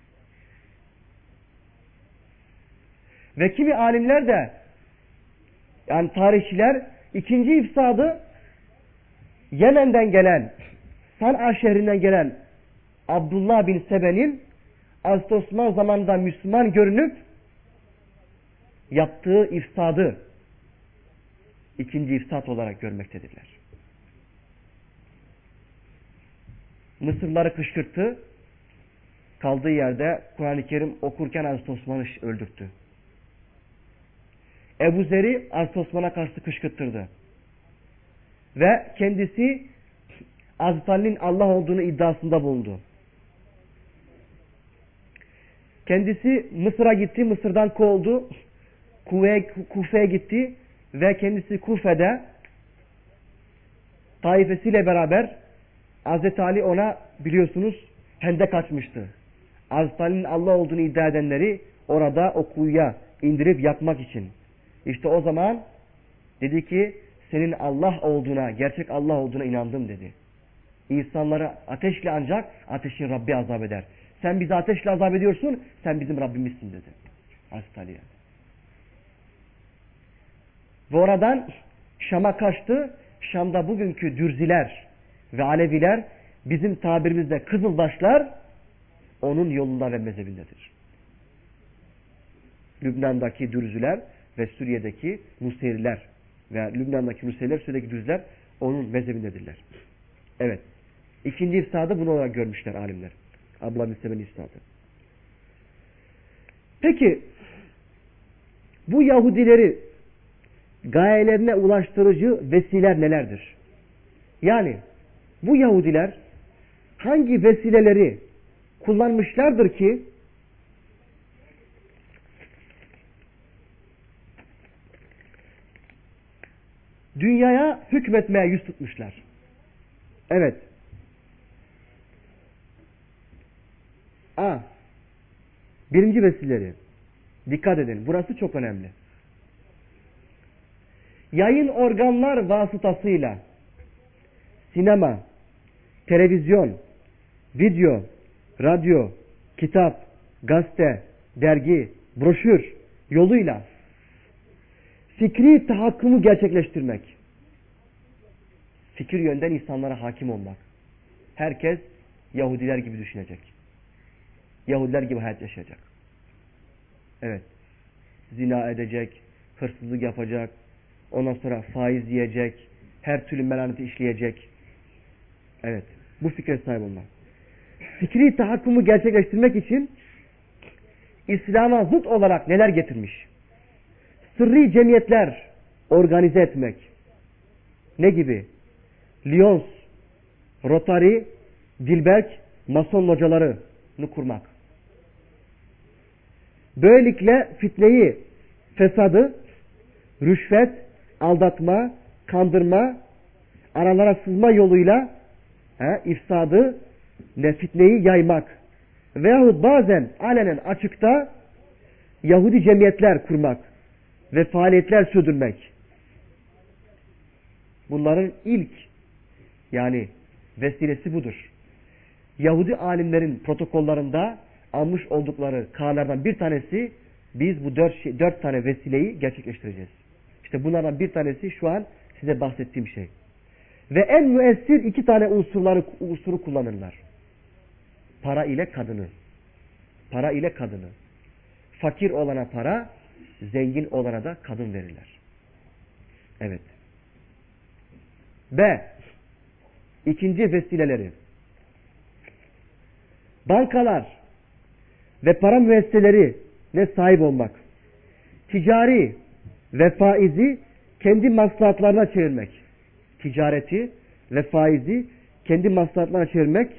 Speaker 3: Ve kimi alimler de yani tarihçiler ikinci ifsadı Yemen'den gelen San'a şehrinden gelen Abdullah bin Sebe'nin Hazreti Osman zamanında Müslüman görünüp yaptığı ifsadı ikinci ifsat olarak görmektedirler. Mısırları kışkırttı. Kaldığı yerde Kur'an-ı Kerim okurken Hazreti Osman'ı öldürttü. Ebu Zer'i Hazreti Osman'a karşı kışkırttırdı. Ve kendisi Hazreti Ali'nin Allah olduğunu iddiasında bulundu. Kendisi Mısır'a gitti, Mısır'dan kovuldu. Kufe'ye gitti ve kendisi Kufe'de taifesiyle beraber Hazreti Ali ona biliyorsunuz hendek açmıştı. Hazreti Ali'nin Allah olduğunu iddia edenleri orada o kuyuya indirip yakmak için. İşte o zaman dedi ki senin Allah olduğuna, gerçek Allah olduğuna inandım dedi. İnsanları ateşle ancak ateşin Rabbi azap eder. Sen bizi ateşle azap ediyorsun, sen bizim Rabbimizsin dedi. Hazreti Ali'ye. Ve oradan Şam'a kaçtı. Şam'da bugünkü Dürziler ve Aleviler bizim tabirimizde Kızılbaşlar onun yolunda ve mezhebindedir. Lübnan'daki Dürzüler ve Suriye'deki Nusayriler ve Lübnan'daki Nusayriler, Suriye'deki Dürzüler onun mezhebindedirler. Evet. İkinci ifsadı bunu olarak görmüşler alimler. Abla Müslüman ifsadı. Peki bu Yahudileri gayelerine ulaştırıcı vesileler nelerdir? Yani bu Yahudiler hangi vesileleri kullanmışlardır ki dünyaya hükmetmeye yüz tutmuşlar. Evet. A. Birinci vesileleri. Dikkat edin. Burası çok önemli. Yayın organlar vasıtasıyla sinema, televizyon, video, radyo, kitap, gazete, dergi, broşür yoluyla fikri tahakkümü gerçekleştirmek. Fikir yönden insanlara hakim olmak. Herkes Yahudiler gibi düşünecek. Yahudiler gibi hayat yaşayacak. Evet. Zina edecek, hırsızlık yapacak, ondan sonra faiz yiyecek, her türlü melaneti işleyecek. Evet. Bu fikre sahip olmak. Fikri tahakkümü gerçekleştirmek için İslam'a zıt olarak neler getirmiş? Sırrı cemiyetler organize etmek. Ne gibi? Lyons, Rotary, Dilberg, Mason localarını kurmak. Böylelikle fitneyi, fesadı, rüşvet, aldatma, kandırma, aralara sızma yoluyla he, ifsadı ve fitneyi yaymak. Veyahut bazen alenen açıkta Yahudi cemiyetler kurmak ve faaliyetler sürdürmek. Bunların ilk yani vesilesi budur. Yahudi alimlerin protokollarında almış oldukları kararlardan bir tanesi biz bu dört, şey, dört tane vesileyi gerçekleştireceğiz. İşte bunlardan bir tanesi şu an size bahsettiğim şey. Ve en müessir iki tane unsurları unsuru kullanırlar. Para ile kadını. Para ile kadını. Fakir olana para, zengin olana da kadın verirler. Evet. B. İkinci vesileleri. Bankalar ve para müesseseleri ne sahip olmak. Ticari ve faizi kendi maslahatlarına çevirmek. Ticareti ve faizi kendi maslahatlarına çevirmek.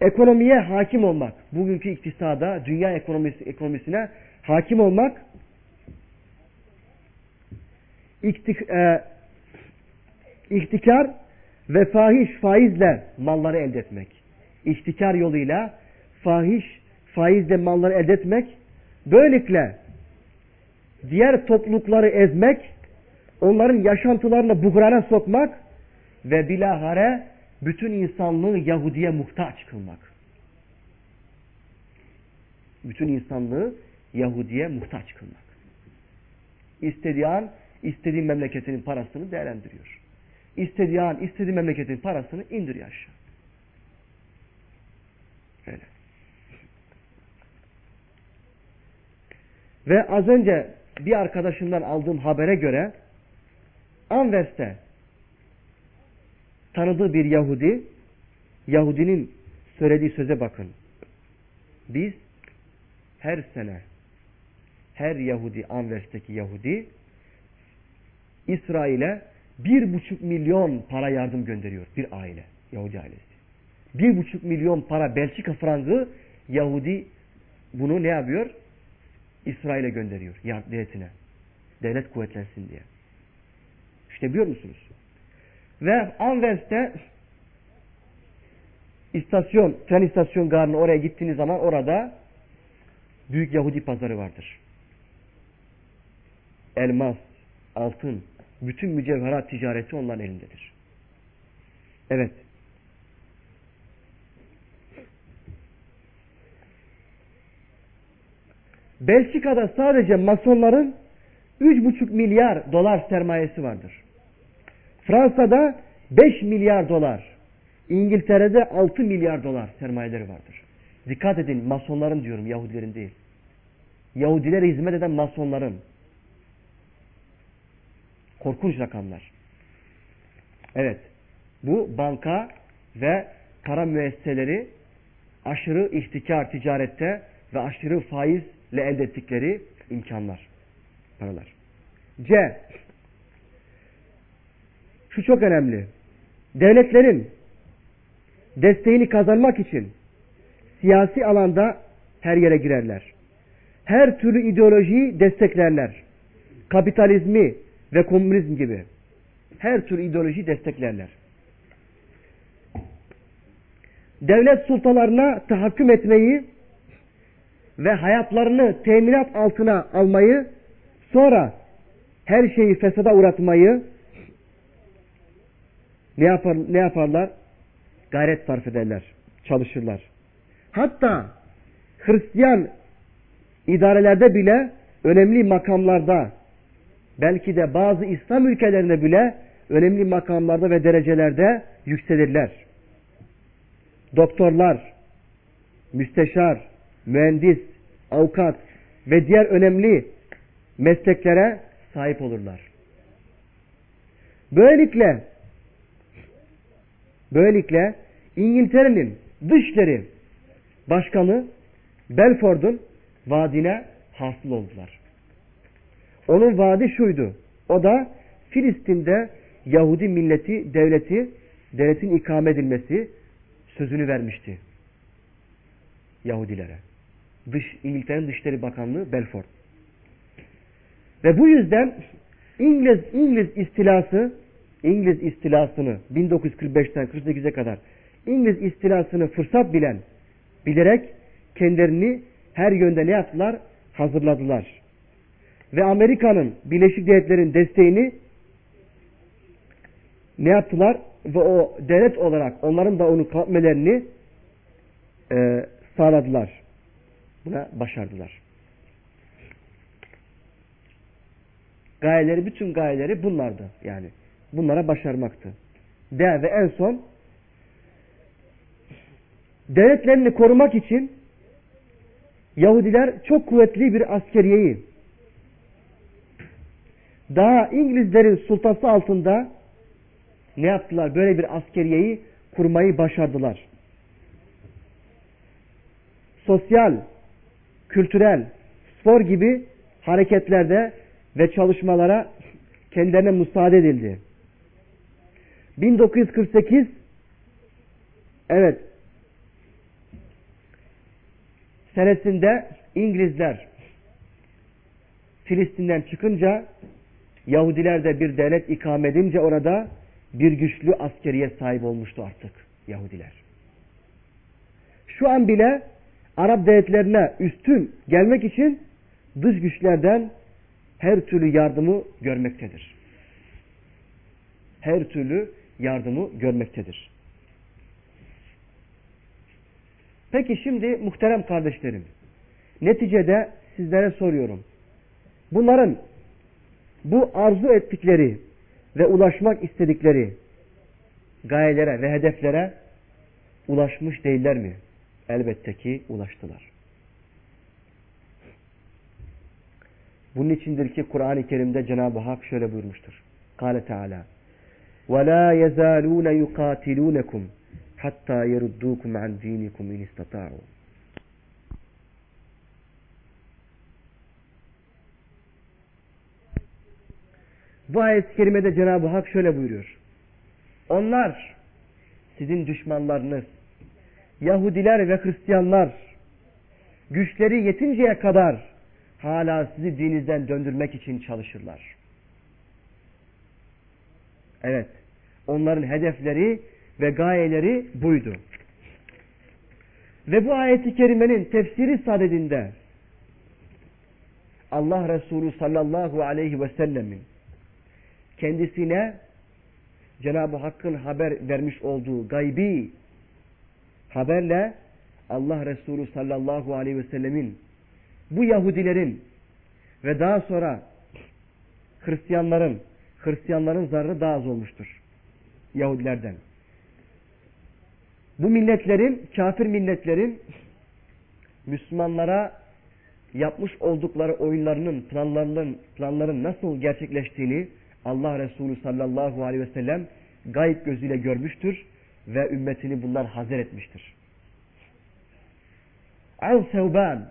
Speaker 3: Ekonomiye hakim olmak. Bugünkü iktisada, dünya ekonomisi, ekonomisine hakim olmak. İktik, e, ihtikar ve fahiş faizle malları elde etmek. İhtikar yoluyla fahiş faizle malları elde etmek. Böylelikle diğer toplulukları ezmek, onların yaşantılarını buhrana sokmak ve bilahare bütün insanlığı Yahudi'ye muhtaç kılmak. Bütün insanlığı Yahudi'ye muhtaç kılmak. İstediği an istediği memleketinin parasını değerlendiriyor. İstediği an istediği memleketin parasını indiriyor aşağı. Öyle. Ve az önce bir arkadaşımdan aldığım habere göre Anvers'te tanıdığı bir Yahudi Yahudinin söylediği söze bakın. Biz her sene her Yahudi Anvers'teki Yahudi İsrail'e bir buçuk milyon para yardım gönderiyor bir aile. Yahudi ailesi. Bir buçuk milyon para Belçika frangı Yahudi bunu ne yapıyor? İsrail'e gönderiyor devletine. Devlet kuvvetlensin diye. İşte biliyor musunuz? Ve Anvers'te istasyon, tren istasyon garına oraya gittiğiniz zaman orada büyük Yahudi pazarı vardır. Elmas, altın, bütün mücevherat ticareti onların elindedir. Evet. Belçika'da sadece masonların 3,5 milyar dolar sermayesi vardır. Fransa'da 5 milyar dolar, İngiltere'de 6 milyar dolar sermayeleri vardır. Dikkat edin masonların diyorum Yahudilerin değil. Yahudilere hizmet eden masonların. Korkunç rakamlar. Evet. Bu banka ve para müesseseleri aşırı ihtikar ticarette ve aşırı faizle elde ettikleri imkanlar. Paralar. C. Şu çok önemli. Devletlerin desteğini kazanmak için siyasi alanda her yere girerler. Her türlü ideolojiyi desteklerler. Kapitalizmi ve komünizm gibi her tür ideolojiyi desteklerler. Devlet sultalarına tahakküm etmeyi ve hayatlarını teminat altına almayı sonra her şeyi fesada uğratmayı ne, yapar, ne yaparlar? Gayret sarf ederler, çalışırlar. Hatta Hristiyan idarelerde bile önemli makamlarda belki de bazı İslam ülkelerinde bile önemli makamlarda ve derecelerde yükselirler. Doktorlar, müsteşar, mühendis, avukat ve diğer önemli mesleklere sahip olurlar. Böylelikle böylelikle İngiltere'nin dışları başkanı Belford'un vaadine hasıl oldular. Onun vaadi şuydu. O da Filistin'de Yahudi milleti, devleti, devletin ikame edilmesi sözünü vermişti. Yahudilere. Dış, İngiltere'nin Dışişleri Bakanlığı Belfort. Ve bu yüzden İngiliz İngiliz istilası İngiliz istilasını 1945'ten 48'e kadar İngiliz istilasını fırsat bilen bilerek kendilerini her yönde ne yaptılar? Hazırladılar. Ve Amerika'nın Birleşik Devletler'in desteğini ne yaptılar? Ve o devlet olarak onların da onu kalkmelerini e, sağladılar. Buna başardılar. Gayeleri, bütün gayeleri bunlardı yani. Bunlara başarmaktı. De ve en son devletlerini korumak için Yahudiler çok kuvvetli bir askeriyeyi daha İngilizlerin sultası altında ne yaptılar? Böyle bir askeriyeyi kurmayı başardılar. Sosyal, kültürel, spor gibi hareketlerde ve çalışmalara kendilerine müsaade edildi. 1948 evet senesinde İngilizler Filistin'den çıkınca Yahudiler de bir devlet ikame edince orada bir güçlü askeriye sahip olmuştu artık Yahudiler. Şu an bile Arap devletlerine üstün gelmek için dış güçlerden her türlü yardımı görmektedir. Her türlü yardımı görmektedir. Peki şimdi muhterem kardeşlerim, neticede sizlere soruyorum. Bunların bu arzu ettikleri ve ulaşmak istedikleri gayelere ve hedeflere ulaşmış değiller mi? Elbette ki ulaştılar. Bunun içindir ki Kur'an-ı Kerim'de Cenab-ı Hak şöyle buyurmuştur. Kale Teala وَلَا يَزَالُونَ يُقَاتِلُونَكُمْ hatta yeruddukum an dinikum in istata'u. Bu ayet-i kerimede Cenab-ı Hak şöyle buyuruyor. Onlar sizin düşmanlarınız, Yahudiler ve Hristiyanlar güçleri yetinceye kadar hala sizi dininizden döndürmek için çalışırlar. Evet, onların hedefleri ve gayeleri buydu. Ve bu ayeti kerimenin tefsiri sadedinde Allah Resulü sallallahu aleyhi ve sellemin kendisine Cenab-ı Hakk'ın haber vermiş olduğu gaybi haberle Allah Resulü sallallahu aleyhi ve sellemin bu Yahudilerin ve daha sonra Hristiyanların Hristiyanların zarrı daha az olmuştur. Yahudilerden. Bu milletlerin, kafir milletlerin Müslümanlara yapmış oldukları oyunlarının, planlarının, planların nasıl gerçekleştiğini Allah Resulü sallallahu aleyhi ve sellem gayb gözüyle görmüştür ve ümmetini bunlar hazır etmiştir. An Sevban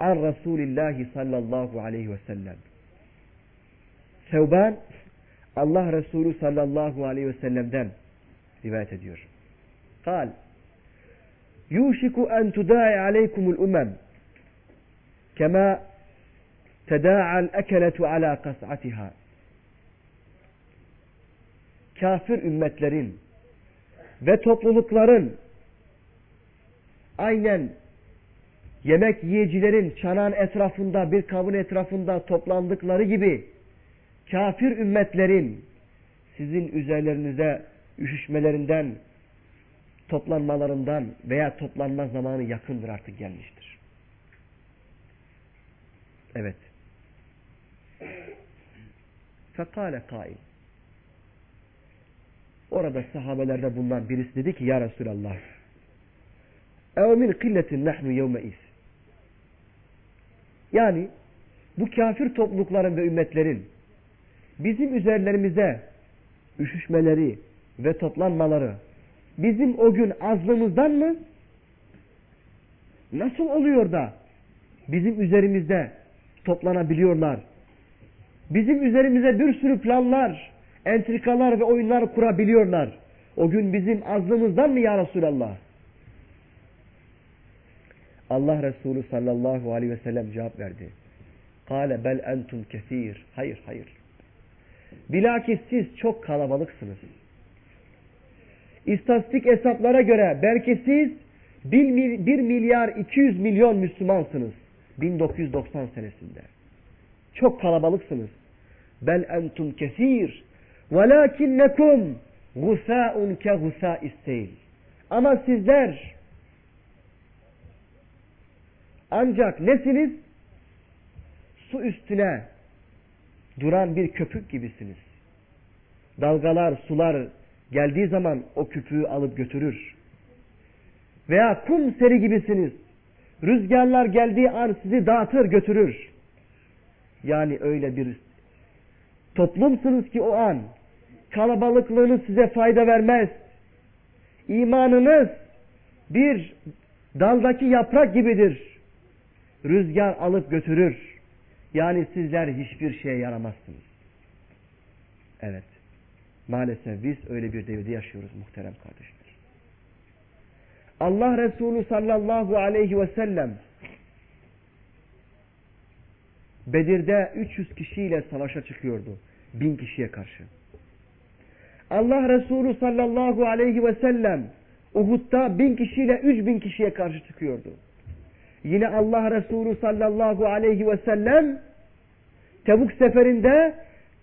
Speaker 3: an Resulillahi sallallahu aleyhi ve sellem Sevban Allah Resulü sallallahu aleyhi ve sellem'den rivayet ediyor. Kal Yuşiku en tudai aleykumul umem kema teda'al ekeletu ala kas'atiha kafir ümmetlerin ve toplulukların aynen yemek yiyicilerin çanağın etrafında bir kabın etrafında toplandıkları gibi kafir ümmetlerin sizin üzerlerinize üşüşmelerinden toplanmalarından veya toplanma zamanı yakındır artık gelmiştir. Evet. Fekale kail. Orada sahabelerde bulunan birisi dedi ki ya Resulallah ev min killetin nahnu yevmeiz yani bu kafir toplulukların ve ümmetlerin bizim üzerlerimize üşüşmeleri ve toplanmaları bizim o gün azlığımızdan mı? Nasıl oluyor da bizim üzerimizde toplanabiliyorlar? Bizim üzerimize bir sürü planlar, entrikalar ve oyunlar kurabiliyorlar. O gün bizim azlığımızdan mı ya Resulallah? Allah Resulü sallallahu aleyhi ve sellem cevap verdi. Kale bel entum kesir. Hayır hayır. Bilakis siz çok kalabalıksınız. İstatistik hesaplara göre belki siz 1 milyar 200 milyon Müslümansınız. 1990 senesinde. Çok kalabalıksınız. Bel entum kesir. Velakinnekum gusâun ke gusâ isteyl. Ama sizler ancak nesiniz? Su üstüne duran bir köpük gibisiniz. Dalgalar, sular geldiği zaman o küpüğü alıp götürür. Veya kum seri gibisiniz. Rüzgarlar geldiği an sizi dağıtır götürür. Yani öyle bir toplumsunuz ki o an kalabalıklığınız size fayda vermez. İmanınız bir daldaki yaprak gibidir. Rüzgar alıp götürür. Yani sizler hiçbir şeye yaramazsınız. Evet. Maalesef biz öyle bir devirde yaşıyoruz muhterem kardeşler. Allah Resulü sallallahu aleyhi ve sellem Bedir'de 300 kişiyle savaşa çıkıyordu. Bin kişiye karşı. Allah Resulü sallallahu aleyhi ve sellem Uhud'da bin kişiyle üç bin kişiye karşı çıkıyordu. Yine Allah Resulü sallallahu aleyhi ve sellem Tebuk seferinde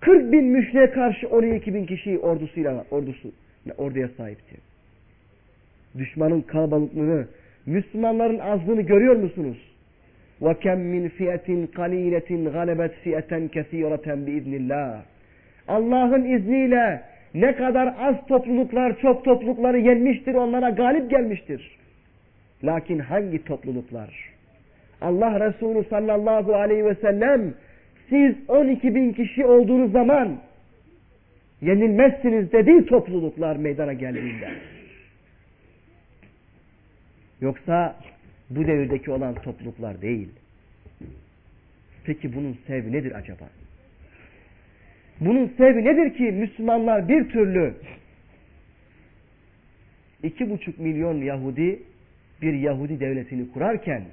Speaker 3: 40 bin müşriye karşı 12 bin kişi ordusuyla ordusu orduya sahipti. Düşmanın kalabalıklığını, Müslümanların azlığını görüyor musunuz? وَكَمْ مِنْ فِيَةٍ قَلِيلَةٍ غَلَبَتْ فِيَةً كَثِيرَةً بِإِذْنِ Allah'ın izniyle ne kadar az topluluklar çok toplulukları yenmiştir, onlara galip gelmiştir. Lakin hangi topluluklar? Allah Resulü sallallahu aleyhi ve sellem siz 12 bin kişi olduğunuz zaman yenilmezsiniz dediği topluluklar meydana geldiğinde. Yoksa bu devirdeki olan topluluklar değil. Peki bunun sebebi nedir acaba? Bunun sebebi nedir ki Müslümanlar bir türlü iki buçuk milyon Yahudi bir Yahudi devletini kurarken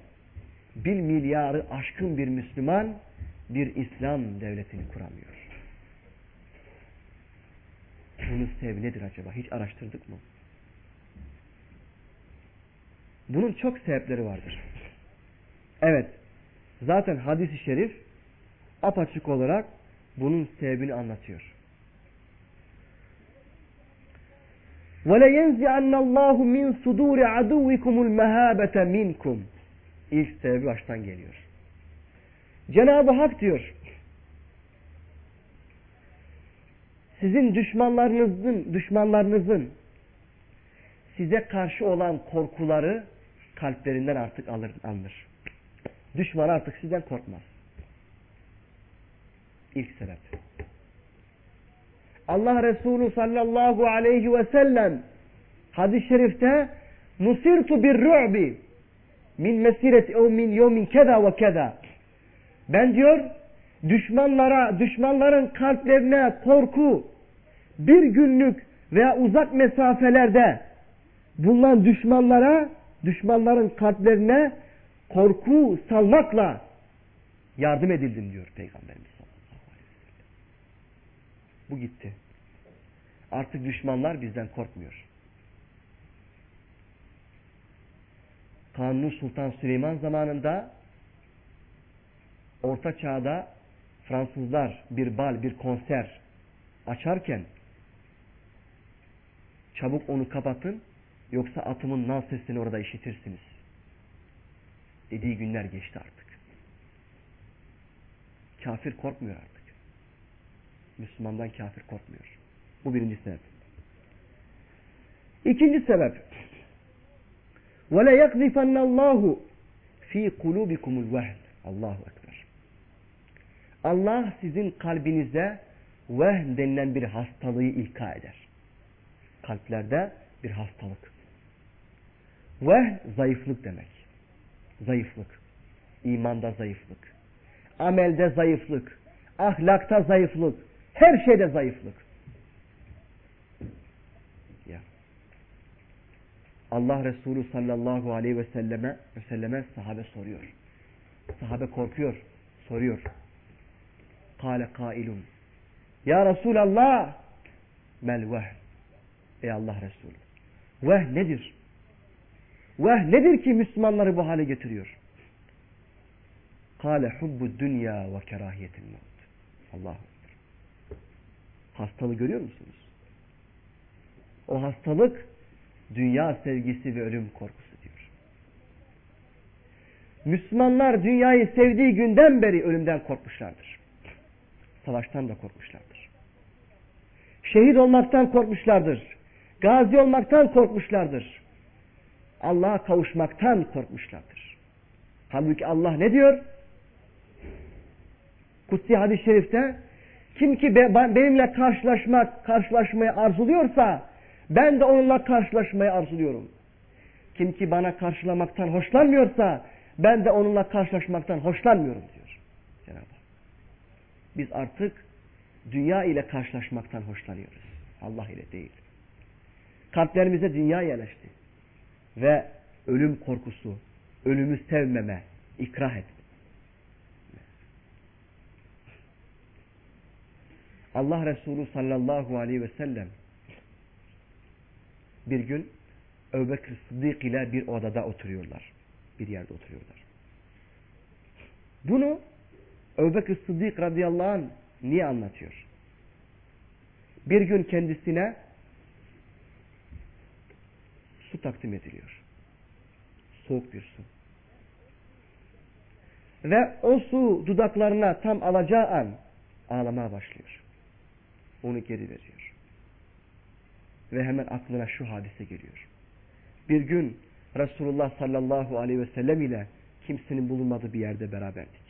Speaker 3: bir milyarı aşkın bir Müslüman bir İslam devletini kuramıyor. Bunun sebebi nedir acaba? Hiç araştırdık mı? Bunun çok sebepleri vardır. Evet. Zaten hadis-i şerif apaçık olarak bunun sebebini anlatıyor. وَلَيَنْزِعَنَّ اللّٰهُ مِنْ صُدُورِ عَدُوِّكُمُ الْمَهَابَةَ مِنْكُمْ İlk sebebi baştan geliyor. Cenab-ı Hak diyor sizin düşmanlarınızın düşmanlarınızın size karşı olan korkuları kalplerinden artık alır, alınır. Düşman artık sizden korkmaz. İlk sebep. Allah Resulü sallallahu aleyhi ve sellem hadis-i şerifte nusirtu bir ru'bi min mesireti ev min yomin keda ve keda. Ben diyor düşmanlara, düşmanların kalplerine korku bir günlük veya uzak mesafelerde bulunan düşmanlara, düşmanların kalplerine korku salmakla yardım edildim diyor Peygamberimiz sallallahu aleyhi ve sellem. Bu gitti. Artık düşmanlar bizden korkmuyor. Kanuni Sultan Süleyman zamanında Orta Çağ'da Fransızlar bir bal, bir konser açarken çabuk onu kapatın yoksa atımın nal sesini orada işitirsiniz. Dediği günler geçti artık. Kafir korkmuyor artık. Müslümandan kafir korkmuyor. Bu birinci sebep. İkinci sebep. وَلَا يَقْذِفَنَّ اللّٰهُ ف۪ي قُلُوبِكُمُ الْوَهْنِ Allahu Ekber. Allah sizin kalbinize vehn denilen bir hastalığı ilka eder. Kalplerde bir hastalık. Vehn zayıflık demek. Zayıflık. İmanda zayıflık. Amelde zayıflık. Ahlakta zayıflık. Her şeyde zayıflık. Ya. Allah Resulü sallallahu aleyhi ve selleme, ve selleme sahabe soruyor. Sahabe korkuyor. Soruyor. Kale kailun. Ya Resulallah mel veh. Ey Allah Resulü. Veh nedir? Veh nedir ki Müslümanları bu hale getiriyor? Kale hubbu dünya ve kerahiyetil mevt. Allahu Hastalığı görüyor musunuz? O hastalık dünya sevgisi ve ölüm korkusu diyor. Müslümanlar dünyayı sevdiği günden beri ölümden korkmuşlardır. Savaştan da korkmuşlardır. Şehit olmaktan korkmuşlardır. Gazi olmaktan korkmuşlardır. Allah'a kavuşmaktan korkmuşlardır. Halbuki Allah ne diyor? Kutsi hadis-i şerifte kim ki benimle karşılaşmak, karşılaşmayı arzuluyorsa ben de onunla karşılaşmayı arzuluyorum. Kim ki bana karşılamaktan hoşlanmıyorsa ben de onunla karşılaşmaktan hoşlanmıyorum diyor Cenab-ı Hak. Biz artık dünya ile karşılaşmaktan hoşlanıyoruz. Allah ile değil. Kalplerimize dünya yerleşti. Ve ölüm korkusu, ölümü sevmeme, ikrah etme. Allah Resulü sallallahu aleyhi ve sellem bir gün Ebu Bekir Sıddık ile bir odada oturuyorlar. Bir yerde oturuyorlar. Bunu Ebu Bekir Sıddık radıyallahu anh niye anlatıyor? Bir gün kendisine su takdim ediliyor. Soğuk bir su. Ve o su dudaklarına tam alacağı an ağlamaya başlıyor. Onu geri veriyor. Ve hemen aklına şu hadise geliyor. Bir gün Resulullah sallallahu aleyhi ve sellem ile kimsenin bulunmadığı bir yerde beraberdik.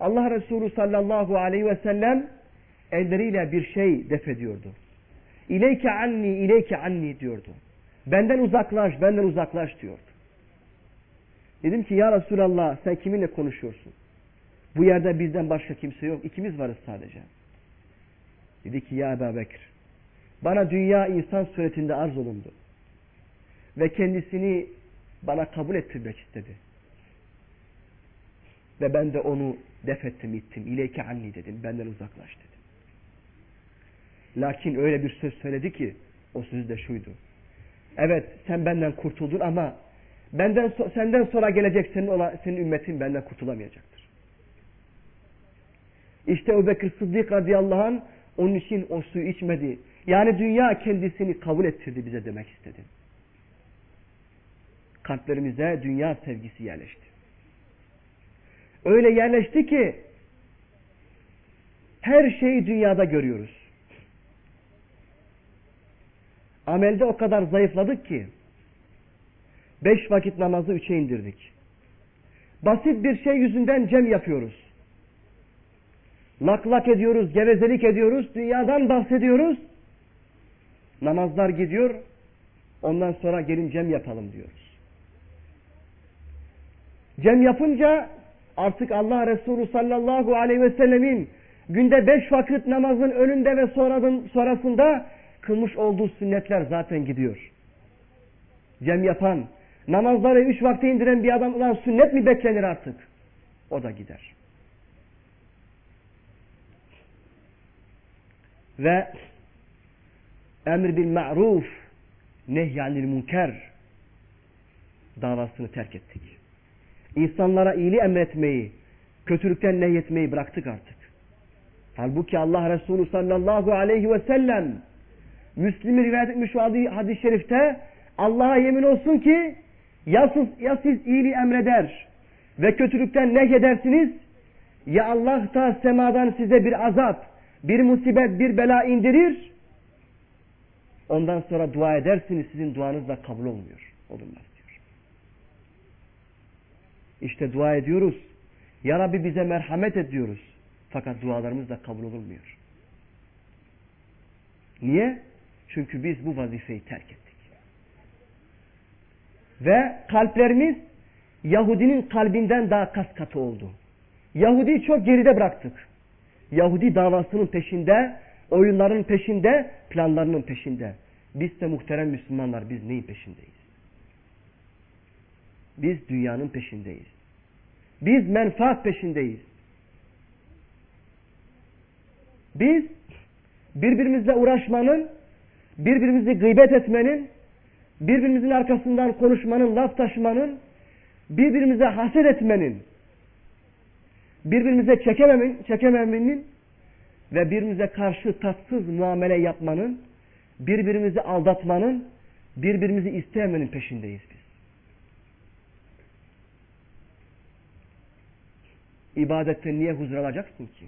Speaker 3: Allah Resulü sallallahu aleyhi ve sellem elleriyle bir şey def ediyordu. İleyke anni, ileyke anni diyordu. Benden uzaklaş, benden uzaklaş diyordu. Dedim ki ya Resulallah sen kiminle konuşuyorsun? Bu yerde bizden başka kimse yok. İkimiz varız sadece. Dedi ki ya Ebu Bekir bana dünya insan suretinde arz olundu. Ve kendisini bana kabul ettirmek istedi. Ve ben de onu def ettim ittim. İleyke anni dedim. Benden uzaklaş dedim. Lakin öyle bir söz söyledi ki o söz de şuydu. Evet sen benden kurtuldun ama benden senden sonra gelecek senin senin ümmetin benden kurtulamayacaktır. İşte Ebu Sıddık radıyallahu anh onun için o suyu içmedi. Yani dünya kendisini kabul ettirdi bize demek istedi. Kalplerimize dünya sevgisi yerleşti. Öyle yerleşti ki her şeyi dünyada görüyoruz. Amelde o kadar zayıfladık ki beş vakit namazı üçe indirdik. Basit bir şey yüzünden cem yapıyoruz. Lak lak ediyoruz, gevezelik ediyoruz, dünyadan bahsediyoruz. Namazlar gidiyor, ondan sonra gelin cem yapalım diyoruz. Cem yapınca artık Allah Resulü sallallahu aleyhi ve sellemin günde beş vakit namazın önünde ve sonrasında kılmış olduğu sünnetler zaten gidiyor. Cem yapan, namazları üç vakte indiren bir adam olan sünnet mi beklenir artık? O da gider. Ve emr bil ma'ruf nehyanil münker davasını terk ettik. İnsanlara iyiliği emretmeyi, kötülükten nehyetmeyi bıraktık artık. Halbuki Allah Resulü sallallahu aleyhi ve sellem Müslim'in rivayet etmiş hadis-i şerifte Allah'a yemin olsun ki ya siz, ya siz iyiliği emreder ve kötülükten nehyedersiniz ya Allah da semadan size bir azap, bir musibet, bir bela indirir ondan sonra dua edersiniz sizin duanız da kabul olmuyor. Olunmaz diyor. İşte dua ediyoruz. Ya Rabbi bize merhamet ediyoruz. Fakat dualarımız da kabul olmuyor. Niye? Çünkü biz bu vazifeyi terk ettik. Ve kalplerimiz Yahudinin kalbinden daha kas katı oldu. Yahudi çok geride bıraktık. Yahudi davasının peşinde, oyunların peşinde, planlarının peşinde. Biz de muhterem Müslümanlar biz neyin peşindeyiz? Biz dünyanın peşindeyiz. Biz menfaat peşindeyiz. Biz birbirimizle uğraşmanın, birbirimizi gıybet etmenin, birbirimizin arkasından konuşmanın, laf taşımanın, birbirimize haset etmenin, birbirimize çekememin, çekememenin ve birbirimize karşı tatsız muamele yapmanın, birbirimizi aldatmanın, birbirimizi istemenin peşindeyiz biz. İbadette niye huzur alacaksın ki?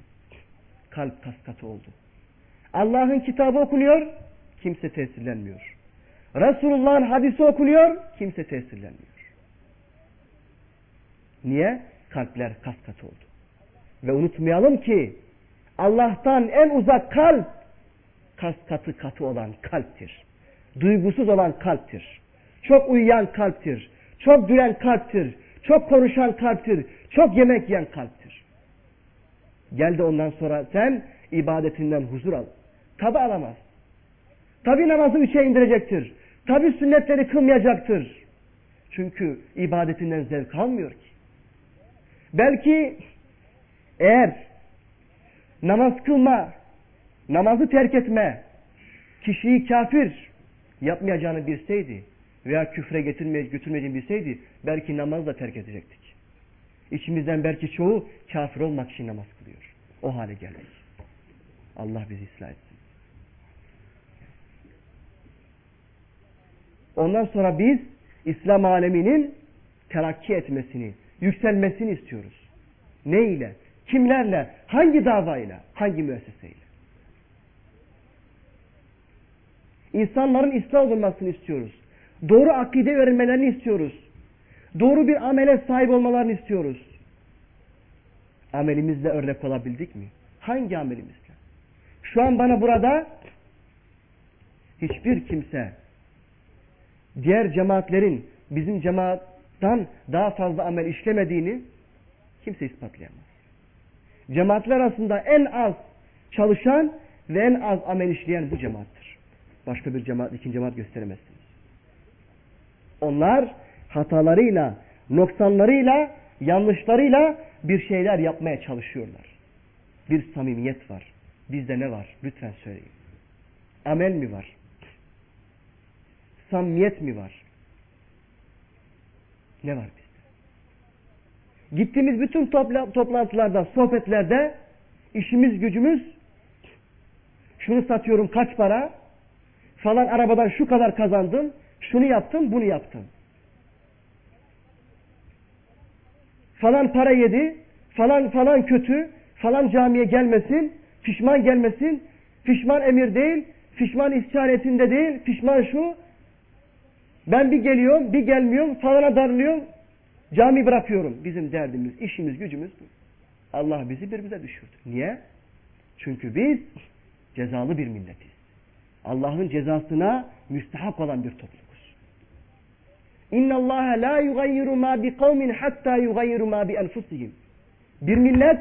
Speaker 3: Kalp kaskatı oldu. Allah'ın kitabı okunuyor, kimse tesirlenmiyor. Resulullah'ın hadisi okunuyor, kimse tesirlenmiyor. Niye? Kalpler kaskat oldu. Ve unutmayalım ki Allah'tan en uzak kalp kaskatı katı olan kalptir. Duygusuz olan kalptir. Çok uyuyan kalptir. Çok gülen kalptir. Çok konuşan kalptir. Çok yemek yiyen kalptir. Gel de ondan sonra sen ibadetinden huzur al. Tabi alamaz. Tabi namazı üçe indirecektir. Tabi sünnetleri kılmayacaktır. Çünkü ibadetinden zevk almıyor ki. Belki eğer namaz kılma, namazı terk etme kişiyi kafir yapmayacağını bilseydi veya küfre getirmeye, götürmeyeceğini bilseydi belki namaz da terk edecektik. İçimizden belki çoğu kafir olmak için namaz kılıyor. O hale geldik. Allah bizi ıslah etsin. Ondan sonra biz İslam aleminin terakki etmesini, yükselmesini istiyoruz. Ne ile? Kimlerle? Hangi davayla? Hangi müesseseyle? İnsanların İslam olmasını istiyoruz. Doğru akide öğrenmelerini istiyoruz. Doğru bir amele sahip olmalarını istiyoruz. Amelimizle örnek olabildik mi? Hangi amelimizle? Şu an bana burada hiçbir kimse diğer cemaatlerin bizim cemaattan daha fazla amel işlemediğini kimse ispatlayamaz. Cemaatler arasında en az çalışan ve en az amel işleyen bu cemaattir. Başka bir cemaat, ikinci cemaat gösteremezsiniz. Onlar hatalarıyla, noksanlarıyla, yanlışlarıyla bir şeyler yapmaya çalışıyorlar. Bir samimiyet var. Bizde ne var? Lütfen söyleyin. Amel mi var? Samimiyet mi var? Ne var bizde? Gittiğimiz bütün topla, toplantılarda, sohbetlerde işimiz gücümüz şunu satıyorum kaç para falan arabadan şu kadar kazandım şunu yaptım bunu yaptım. Falan para yedi falan falan kötü falan camiye gelmesin pişman gelmesin pişman emir değil pişman isyanetinde değil pişman şu ben bir geliyorum bir gelmiyorum falana darlıyorum cami bırakıyorum. Bizim derdimiz işimiz gücümüz bu. Allah bizi birbirimize düşürdü. Niye? Çünkü biz cezalı bir milletiz. Allah'ın cezasına müstahak olan bir topluluğuz. İnna Allah la yugayyiru ma bi kavmin hatta yugayyiru ma bi enfusihim. Bir millet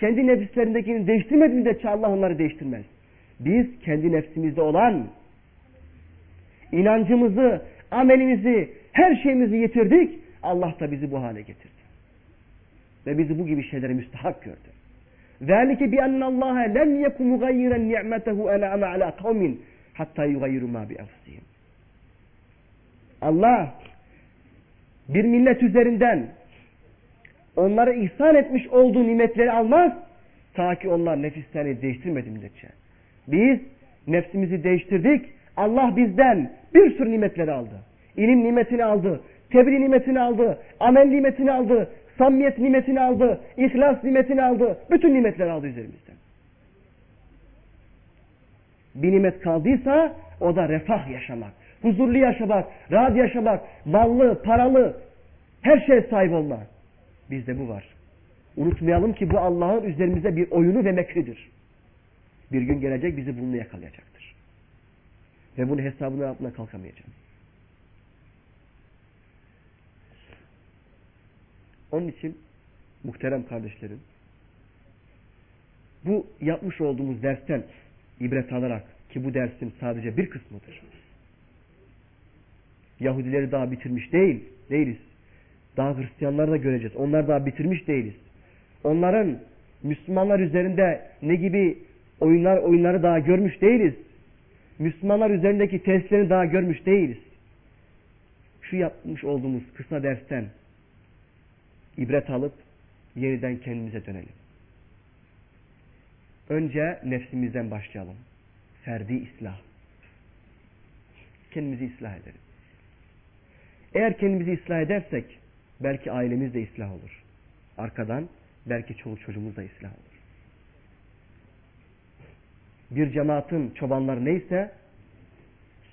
Speaker 3: kendi nefislerindekini değiştirmediği Allah onları değiştirmez. Biz kendi nefsimizde olan inancımızı, amelimizi, her şeyimizi yitirdik. Allah da bizi bu hale getirdi. Ve bizi bu gibi şeylere müstahak gördü. ذَٰلِكَ بِأَنَّ اللّٰهَ لَمْ يَكُ مُغَيِّرًا نِعْمَتَهُ أَنَعَمَ عَلَى قَوْمٍ hatta يُغَيِّرُ مَا بِأَنفُسِهِمْ Allah bir millet üzerinden onlara ihsan etmiş olduğu nimetleri almaz ta ki onlar nefislerini değiştirmedi müddetçe. Biz nefsimizi değiştirdik. Allah bizden bir sürü nimetleri aldı. İlim nimetini aldı. Tebliğ nimetini aldı. Amel nimetini aldı. Samimiyet nimetini aldı. İhlas nimetini aldı. Bütün nimetleri aldı üzerimizden. Bir nimet kaldıysa o da refah yaşamak. Huzurlu yaşamak, rahat yaşamak, mallı, paralı, her şeye sahip olmak. Bizde bu var. Unutmayalım ki bu Allah'ın üzerimize bir oyunu ve mekridir. Bir gün gelecek bizi bununla yakalayacaktır. Ve bunun hesabını altına kalkamayacağız. Onun için muhterem kardeşlerim bu yapmış olduğumuz dersten ibret alarak ki bu dersin sadece bir kısmıdır. Yahudileri daha bitirmiş değil, değiliz. Daha Hristiyanları da göreceğiz. Onlar daha bitirmiş değiliz. Onların Müslümanlar üzerinde ne gibi oyunlar oyunları daha görmüş değiliz. Müslümanlar üzerindeki testlerini daha görmüş değiliz. Şu yapmış olduğumuz kısa dersten ibret alıp yeniden kendimize dönelim. Önce nefsimizden başlayalım. Ferdi ıslah. Kendimizi ıslah edelim. Eğer kendimizi ıslah edersek belki ailemiz de ıslah olur. Arkadan belki çoluk çocuğumuz da ıslah olur. Bir cemaatin çobanları neyse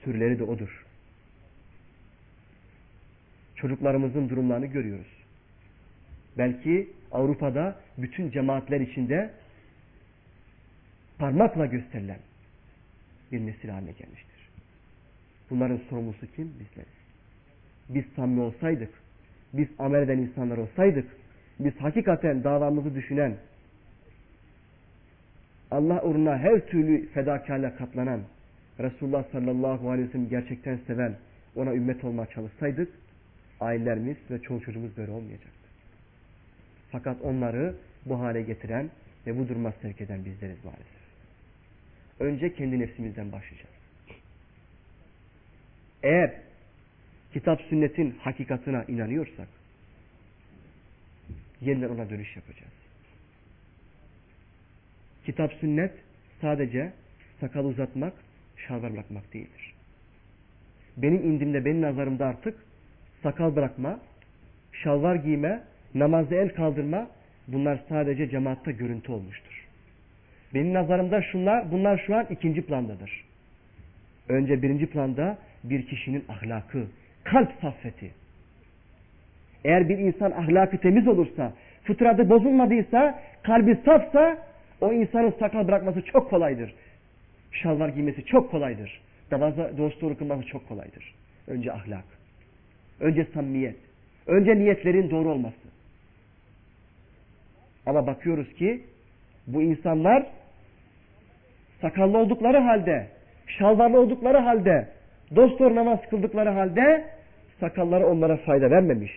Speaker 3: sürüleri de odur. Çocuklarımızın durumlarını görüyoruz. Belki Avrupa'da bütün cemaatler içinde parmakla gösterilen bir nesil haline gelmiştir. Bunların sorumlusu kim? Bizleriz. Biz samimi olsaydık, biz amel eden insanlar olsaydık, biz hakikaten davamızı düşünen, Allah uğruna her türlü fedakarla katlanan, Resulullah sallallahu aleyhi ve sellem gerçekten seven, ona ümmet olmaya çalışsaydık, ailelerimiz ve çoluk çocuğumuz böyle olmayacaktı. Fakat onları bu hale getiren ve bu duruma sevk eden bizleriz maalesef. Önce kendi nefsimizden başlayacağız. Eğer kitap sünnetin hakikatına inanıyorsak yeniden ona dönüş yapacağız. Kitap sünnet sadece sakal uzatmak, şalvar bırakmak değildir. Benim indimde, benim nazarımda artık sakal bırakma, şalvar giyme, namazda el kaldırma bunlar sadece cemaatta görüntü olmuştur. Benim nazarımda şunlar, bunlar şu an ikinci plandadır. Önce birinci planda bir kişinin ahlakı, kalp saffeti. Eğer bir insan ahlakı temiz olursa, fıtratı bozulmadıysa, kalbi safsa o insanın sakal bırakması çok kolaydır. Şalvar giymesi çok kolaydır. Namaza dostu kılması çok kolaydır. Önce ahlak. Önce samimiyet. Önce niyetlerin doğru olması. Ama bakıyoruz ki bu insanlar sakallı oldukları halde, şalvarlı oldukları halde, dost namaz kıldıkları halde sakalları onlara fayda vermemiş.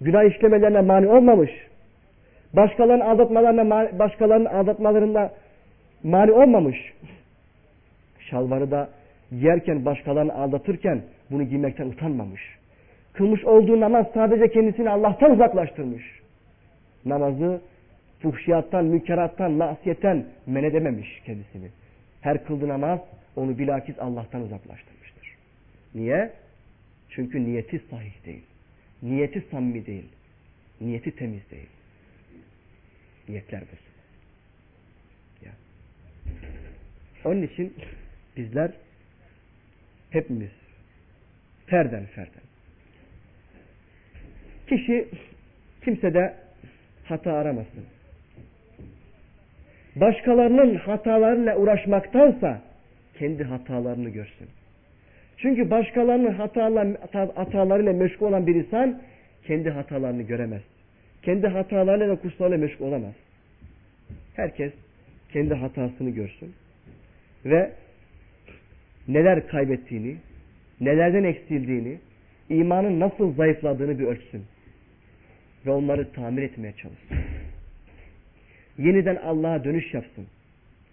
Speaker 3: Günah işlemelerine mani olmamış. Başkalarının aldatmalarına, başkalarının aldatmalarında mani olmamış. Şalvarı da giyerken başkalarını aldatırken bunu giymekten utanmamış. Kılmış olduğu namaz sadece kendisini Allah'tan uzaklaştırmış. Namazı fuhşiyattan, münkerattan, masiyetten men edememiş kendisini. Her kıldığı namaz onu bilakis Allah'tan uzaklaştırmıştır. Niye? Çünkü niyeti sahih değil. Niyeti samimi değil. Niyeti temiz değil. Niyetler bozuk. Ya. Onun için bizler hepimiz ferden ferden. Kişi kimsede hata aramasın. Başkalarının hatalarıyla uğraşmaktansa kendi hatalarını görsün. Çünkü başkalarının hatalarıyla meşgul olan bir insan kendi hatalarını göremez. Kendi hatalarıyla ve kusurlarıyla meşgul olamaz. Herkes kendi hatasını görsün. Ve neler kaybettiğini, nelerden eksildiğini, imanın nasıl zayıfladığını bir ölçsün. Ve onları tamir etmeye çalışsın. Yeniden Allah'a dönüş yapsın.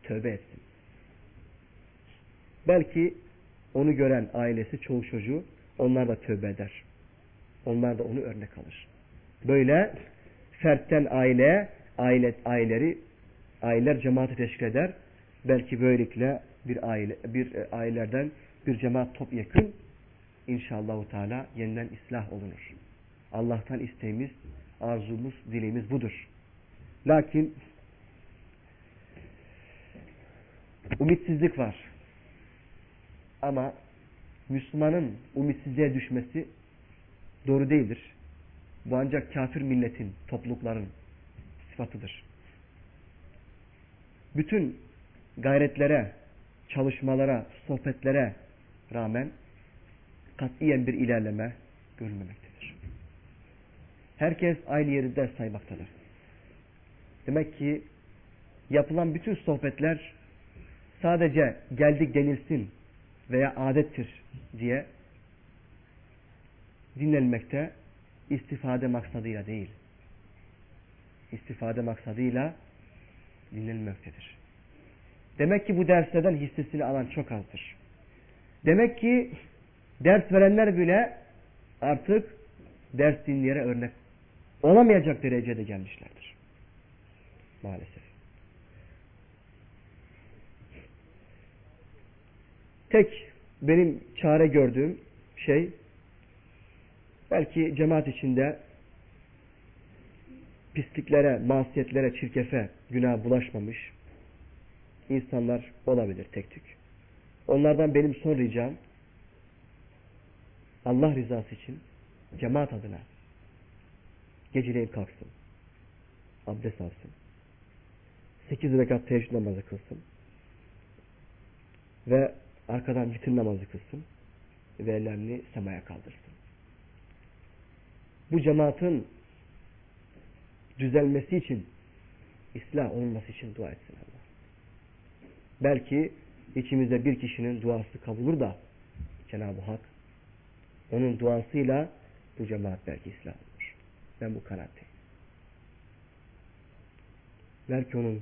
Speaker 3: Tövbe etsin. Belki onu gören ailesi, çoğu çocuğu onlar da tövbe eder. Onlar da onu örnek alır. Böyle fertten aile, aile aileleri, aileler cemaati teşkil eder. Belki böylelikle bir aile bir e, ailelerden bir cemaat top yakın inşallah Teala yeniden islah olunur. Allah'tan isteğimiz, arzumuz, dileğimiz budur. Lakin umitsizlik var. Ama Müslümanın umitsizliğe düşmesi doğru değildir. Bu ancak kafir milletin, toplulukların sıfatıdır. Bütün gayretlere, çalışmalara, sohbetlere rağmen katiyen bir ilerleme görülmemektedir. Herkes aynı yeri ders saymaktadır. Demek ki yapılan bütün sohbetler sadece geldik denilsin veya adettir diye dinlenmekte istifade maksadıyla değil. İstifade maksadıyla dinlenmektedir. Demek ki bu derslerden hissesini alan çok azdır. Demek ki ders verenler bile artık ders dinleyere örnek olamayacak derecede gelmişlerdir. Maalesef. Tek benim çare gördüğüm şey belki cemaat içinde pisliklere, masiyetlere, çirkefe, günah bulaşmamış insanlar olabilir tek tük. Onlardan benim son ricam Allah rızası için cemaat adına geceleyin kalksın. Abdest alsın. Sekiz rekat teheccüd namazı kılsın. Ve arkadan vitir namazı kılsın. Ve ellerini semaya kaldırsın. Bu cemaatin düzelmesi için, ıslah olması için dua etsin Allah. Belki içimizde bir kişinin duası kabul olur da Cenab-ı Hak onun duasıyla bu cemaat belki ıslah olur. Ben bu kanaatteyim. Belki onun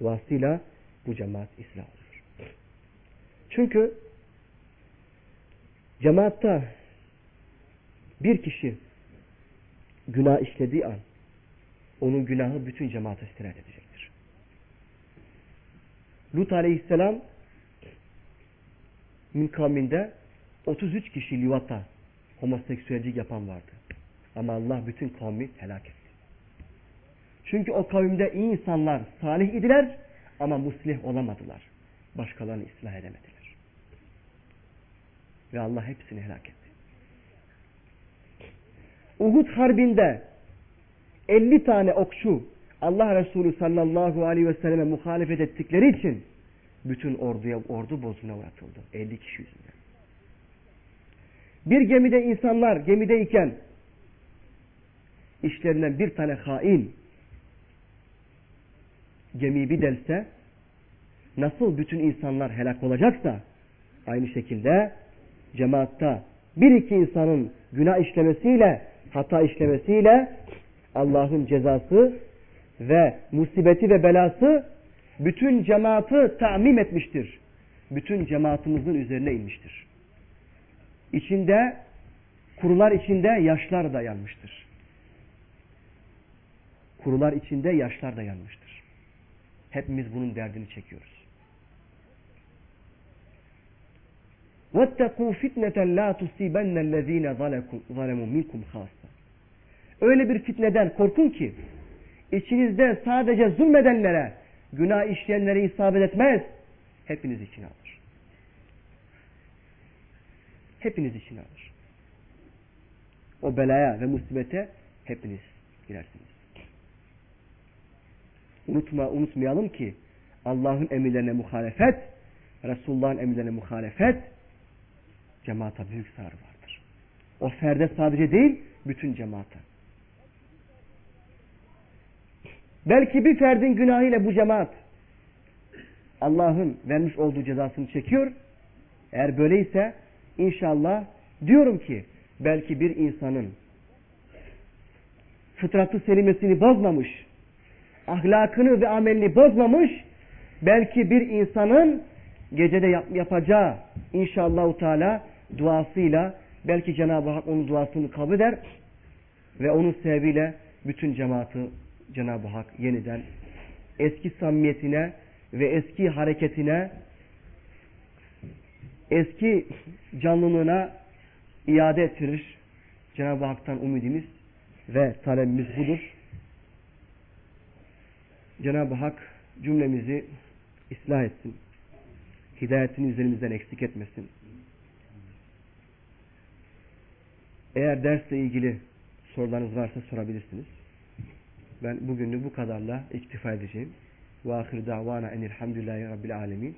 Speaker 3: duasıyla bu cemaat ıslah olur. Çünkü Cemaatta bir kişi günah işlediği an onun günahı bütün cemaate istirahat edecektir. Lut aleyhisselam min kavminde 33 kişi livata homoseksüelcilik yapan vardı. Ama Allah bütün kavmi helak etti. Çünkü o kavimde iyi insanlar salih idiler ama muslih olamadılar. Başkalarını ıslah edemediler. Ve Allah hepsini helak etti. Uhud Harbi'nde 50 tane okçu Allah Resulü sallallahu aleyhi ve selleme muhalefet ettikleri için bütün orduya ordu bozuna uğratıldı. 50 kişi yüzünden. Bir gemide insanlar gemideyken işlerinden bir tane hain gemiyi bir delse nasıl bütün insanlar helak olacaksa aynı şekilde cemaatta bir iki insanın günah işlemesiyle hata işlemesiyle Allah'ın cezası ve musibeti ve belası bütün cemaatı tamim etmiştir. Bütün cemaatimizin üzerine inmiştir. İçinde kurular içinde yaşlar da yanmıştır. Kurular içinde yaşlar da yanmıştır. Hepimiz bunun derdini çekiyoruz. وَاتَّقُوا فِتْنَةً لَا تُصِيبَنَّ الَّذ۪ينَ ظَلَمُوا مِنْكُمْ خَاصًا Öyle bir fitneden korkun ki içinizde sadece zulmedenlere, günah işleyenlere isabet etmez. Hepiniz için alır. Hepiniz için alır. O belaya ve musibete hepiniz girersiniz. Unutma, unutmayalım ki Allah'ın emirlerine muhalefet, Resulullah'ın emirlerine muhalefet cemaata büyük zarar vardır. O ferde sadece değil, bütün cemaata. Belki bir ferdin günahıyla bu cemaat Allah'ın vermiş olduğu cezasını çekiyor. Eğer böyleyse inşallah diyorum ki belki bir insanın fıtratı selimesini bozmamış, ahlakını ve amelini bozmamış, belki bir insanın gecede yap, yapacağı inşallah Teala duasıyla belki Cenab-ı Hak onun duasını kabul eder ve onun sebebiyle bütün cemaati Cenab-ı Hak yeniden eski samimiyetine ve eski hareketine eski canlılığına iade ettirir. Cenab-ı Hak'tan umudimiz ve talebimiz budur. Cenab-ı Hak cümlemizi ıslah etsin. Hidayetini üzerimizden eksik etmesin. Eğer dersle ilgili sorularınız varsa sorabilirsiniz. Ben bugünlük bu kadarla iktifa edeceğim. Ve ahir davana enilhamdülillahi rabbil alemin.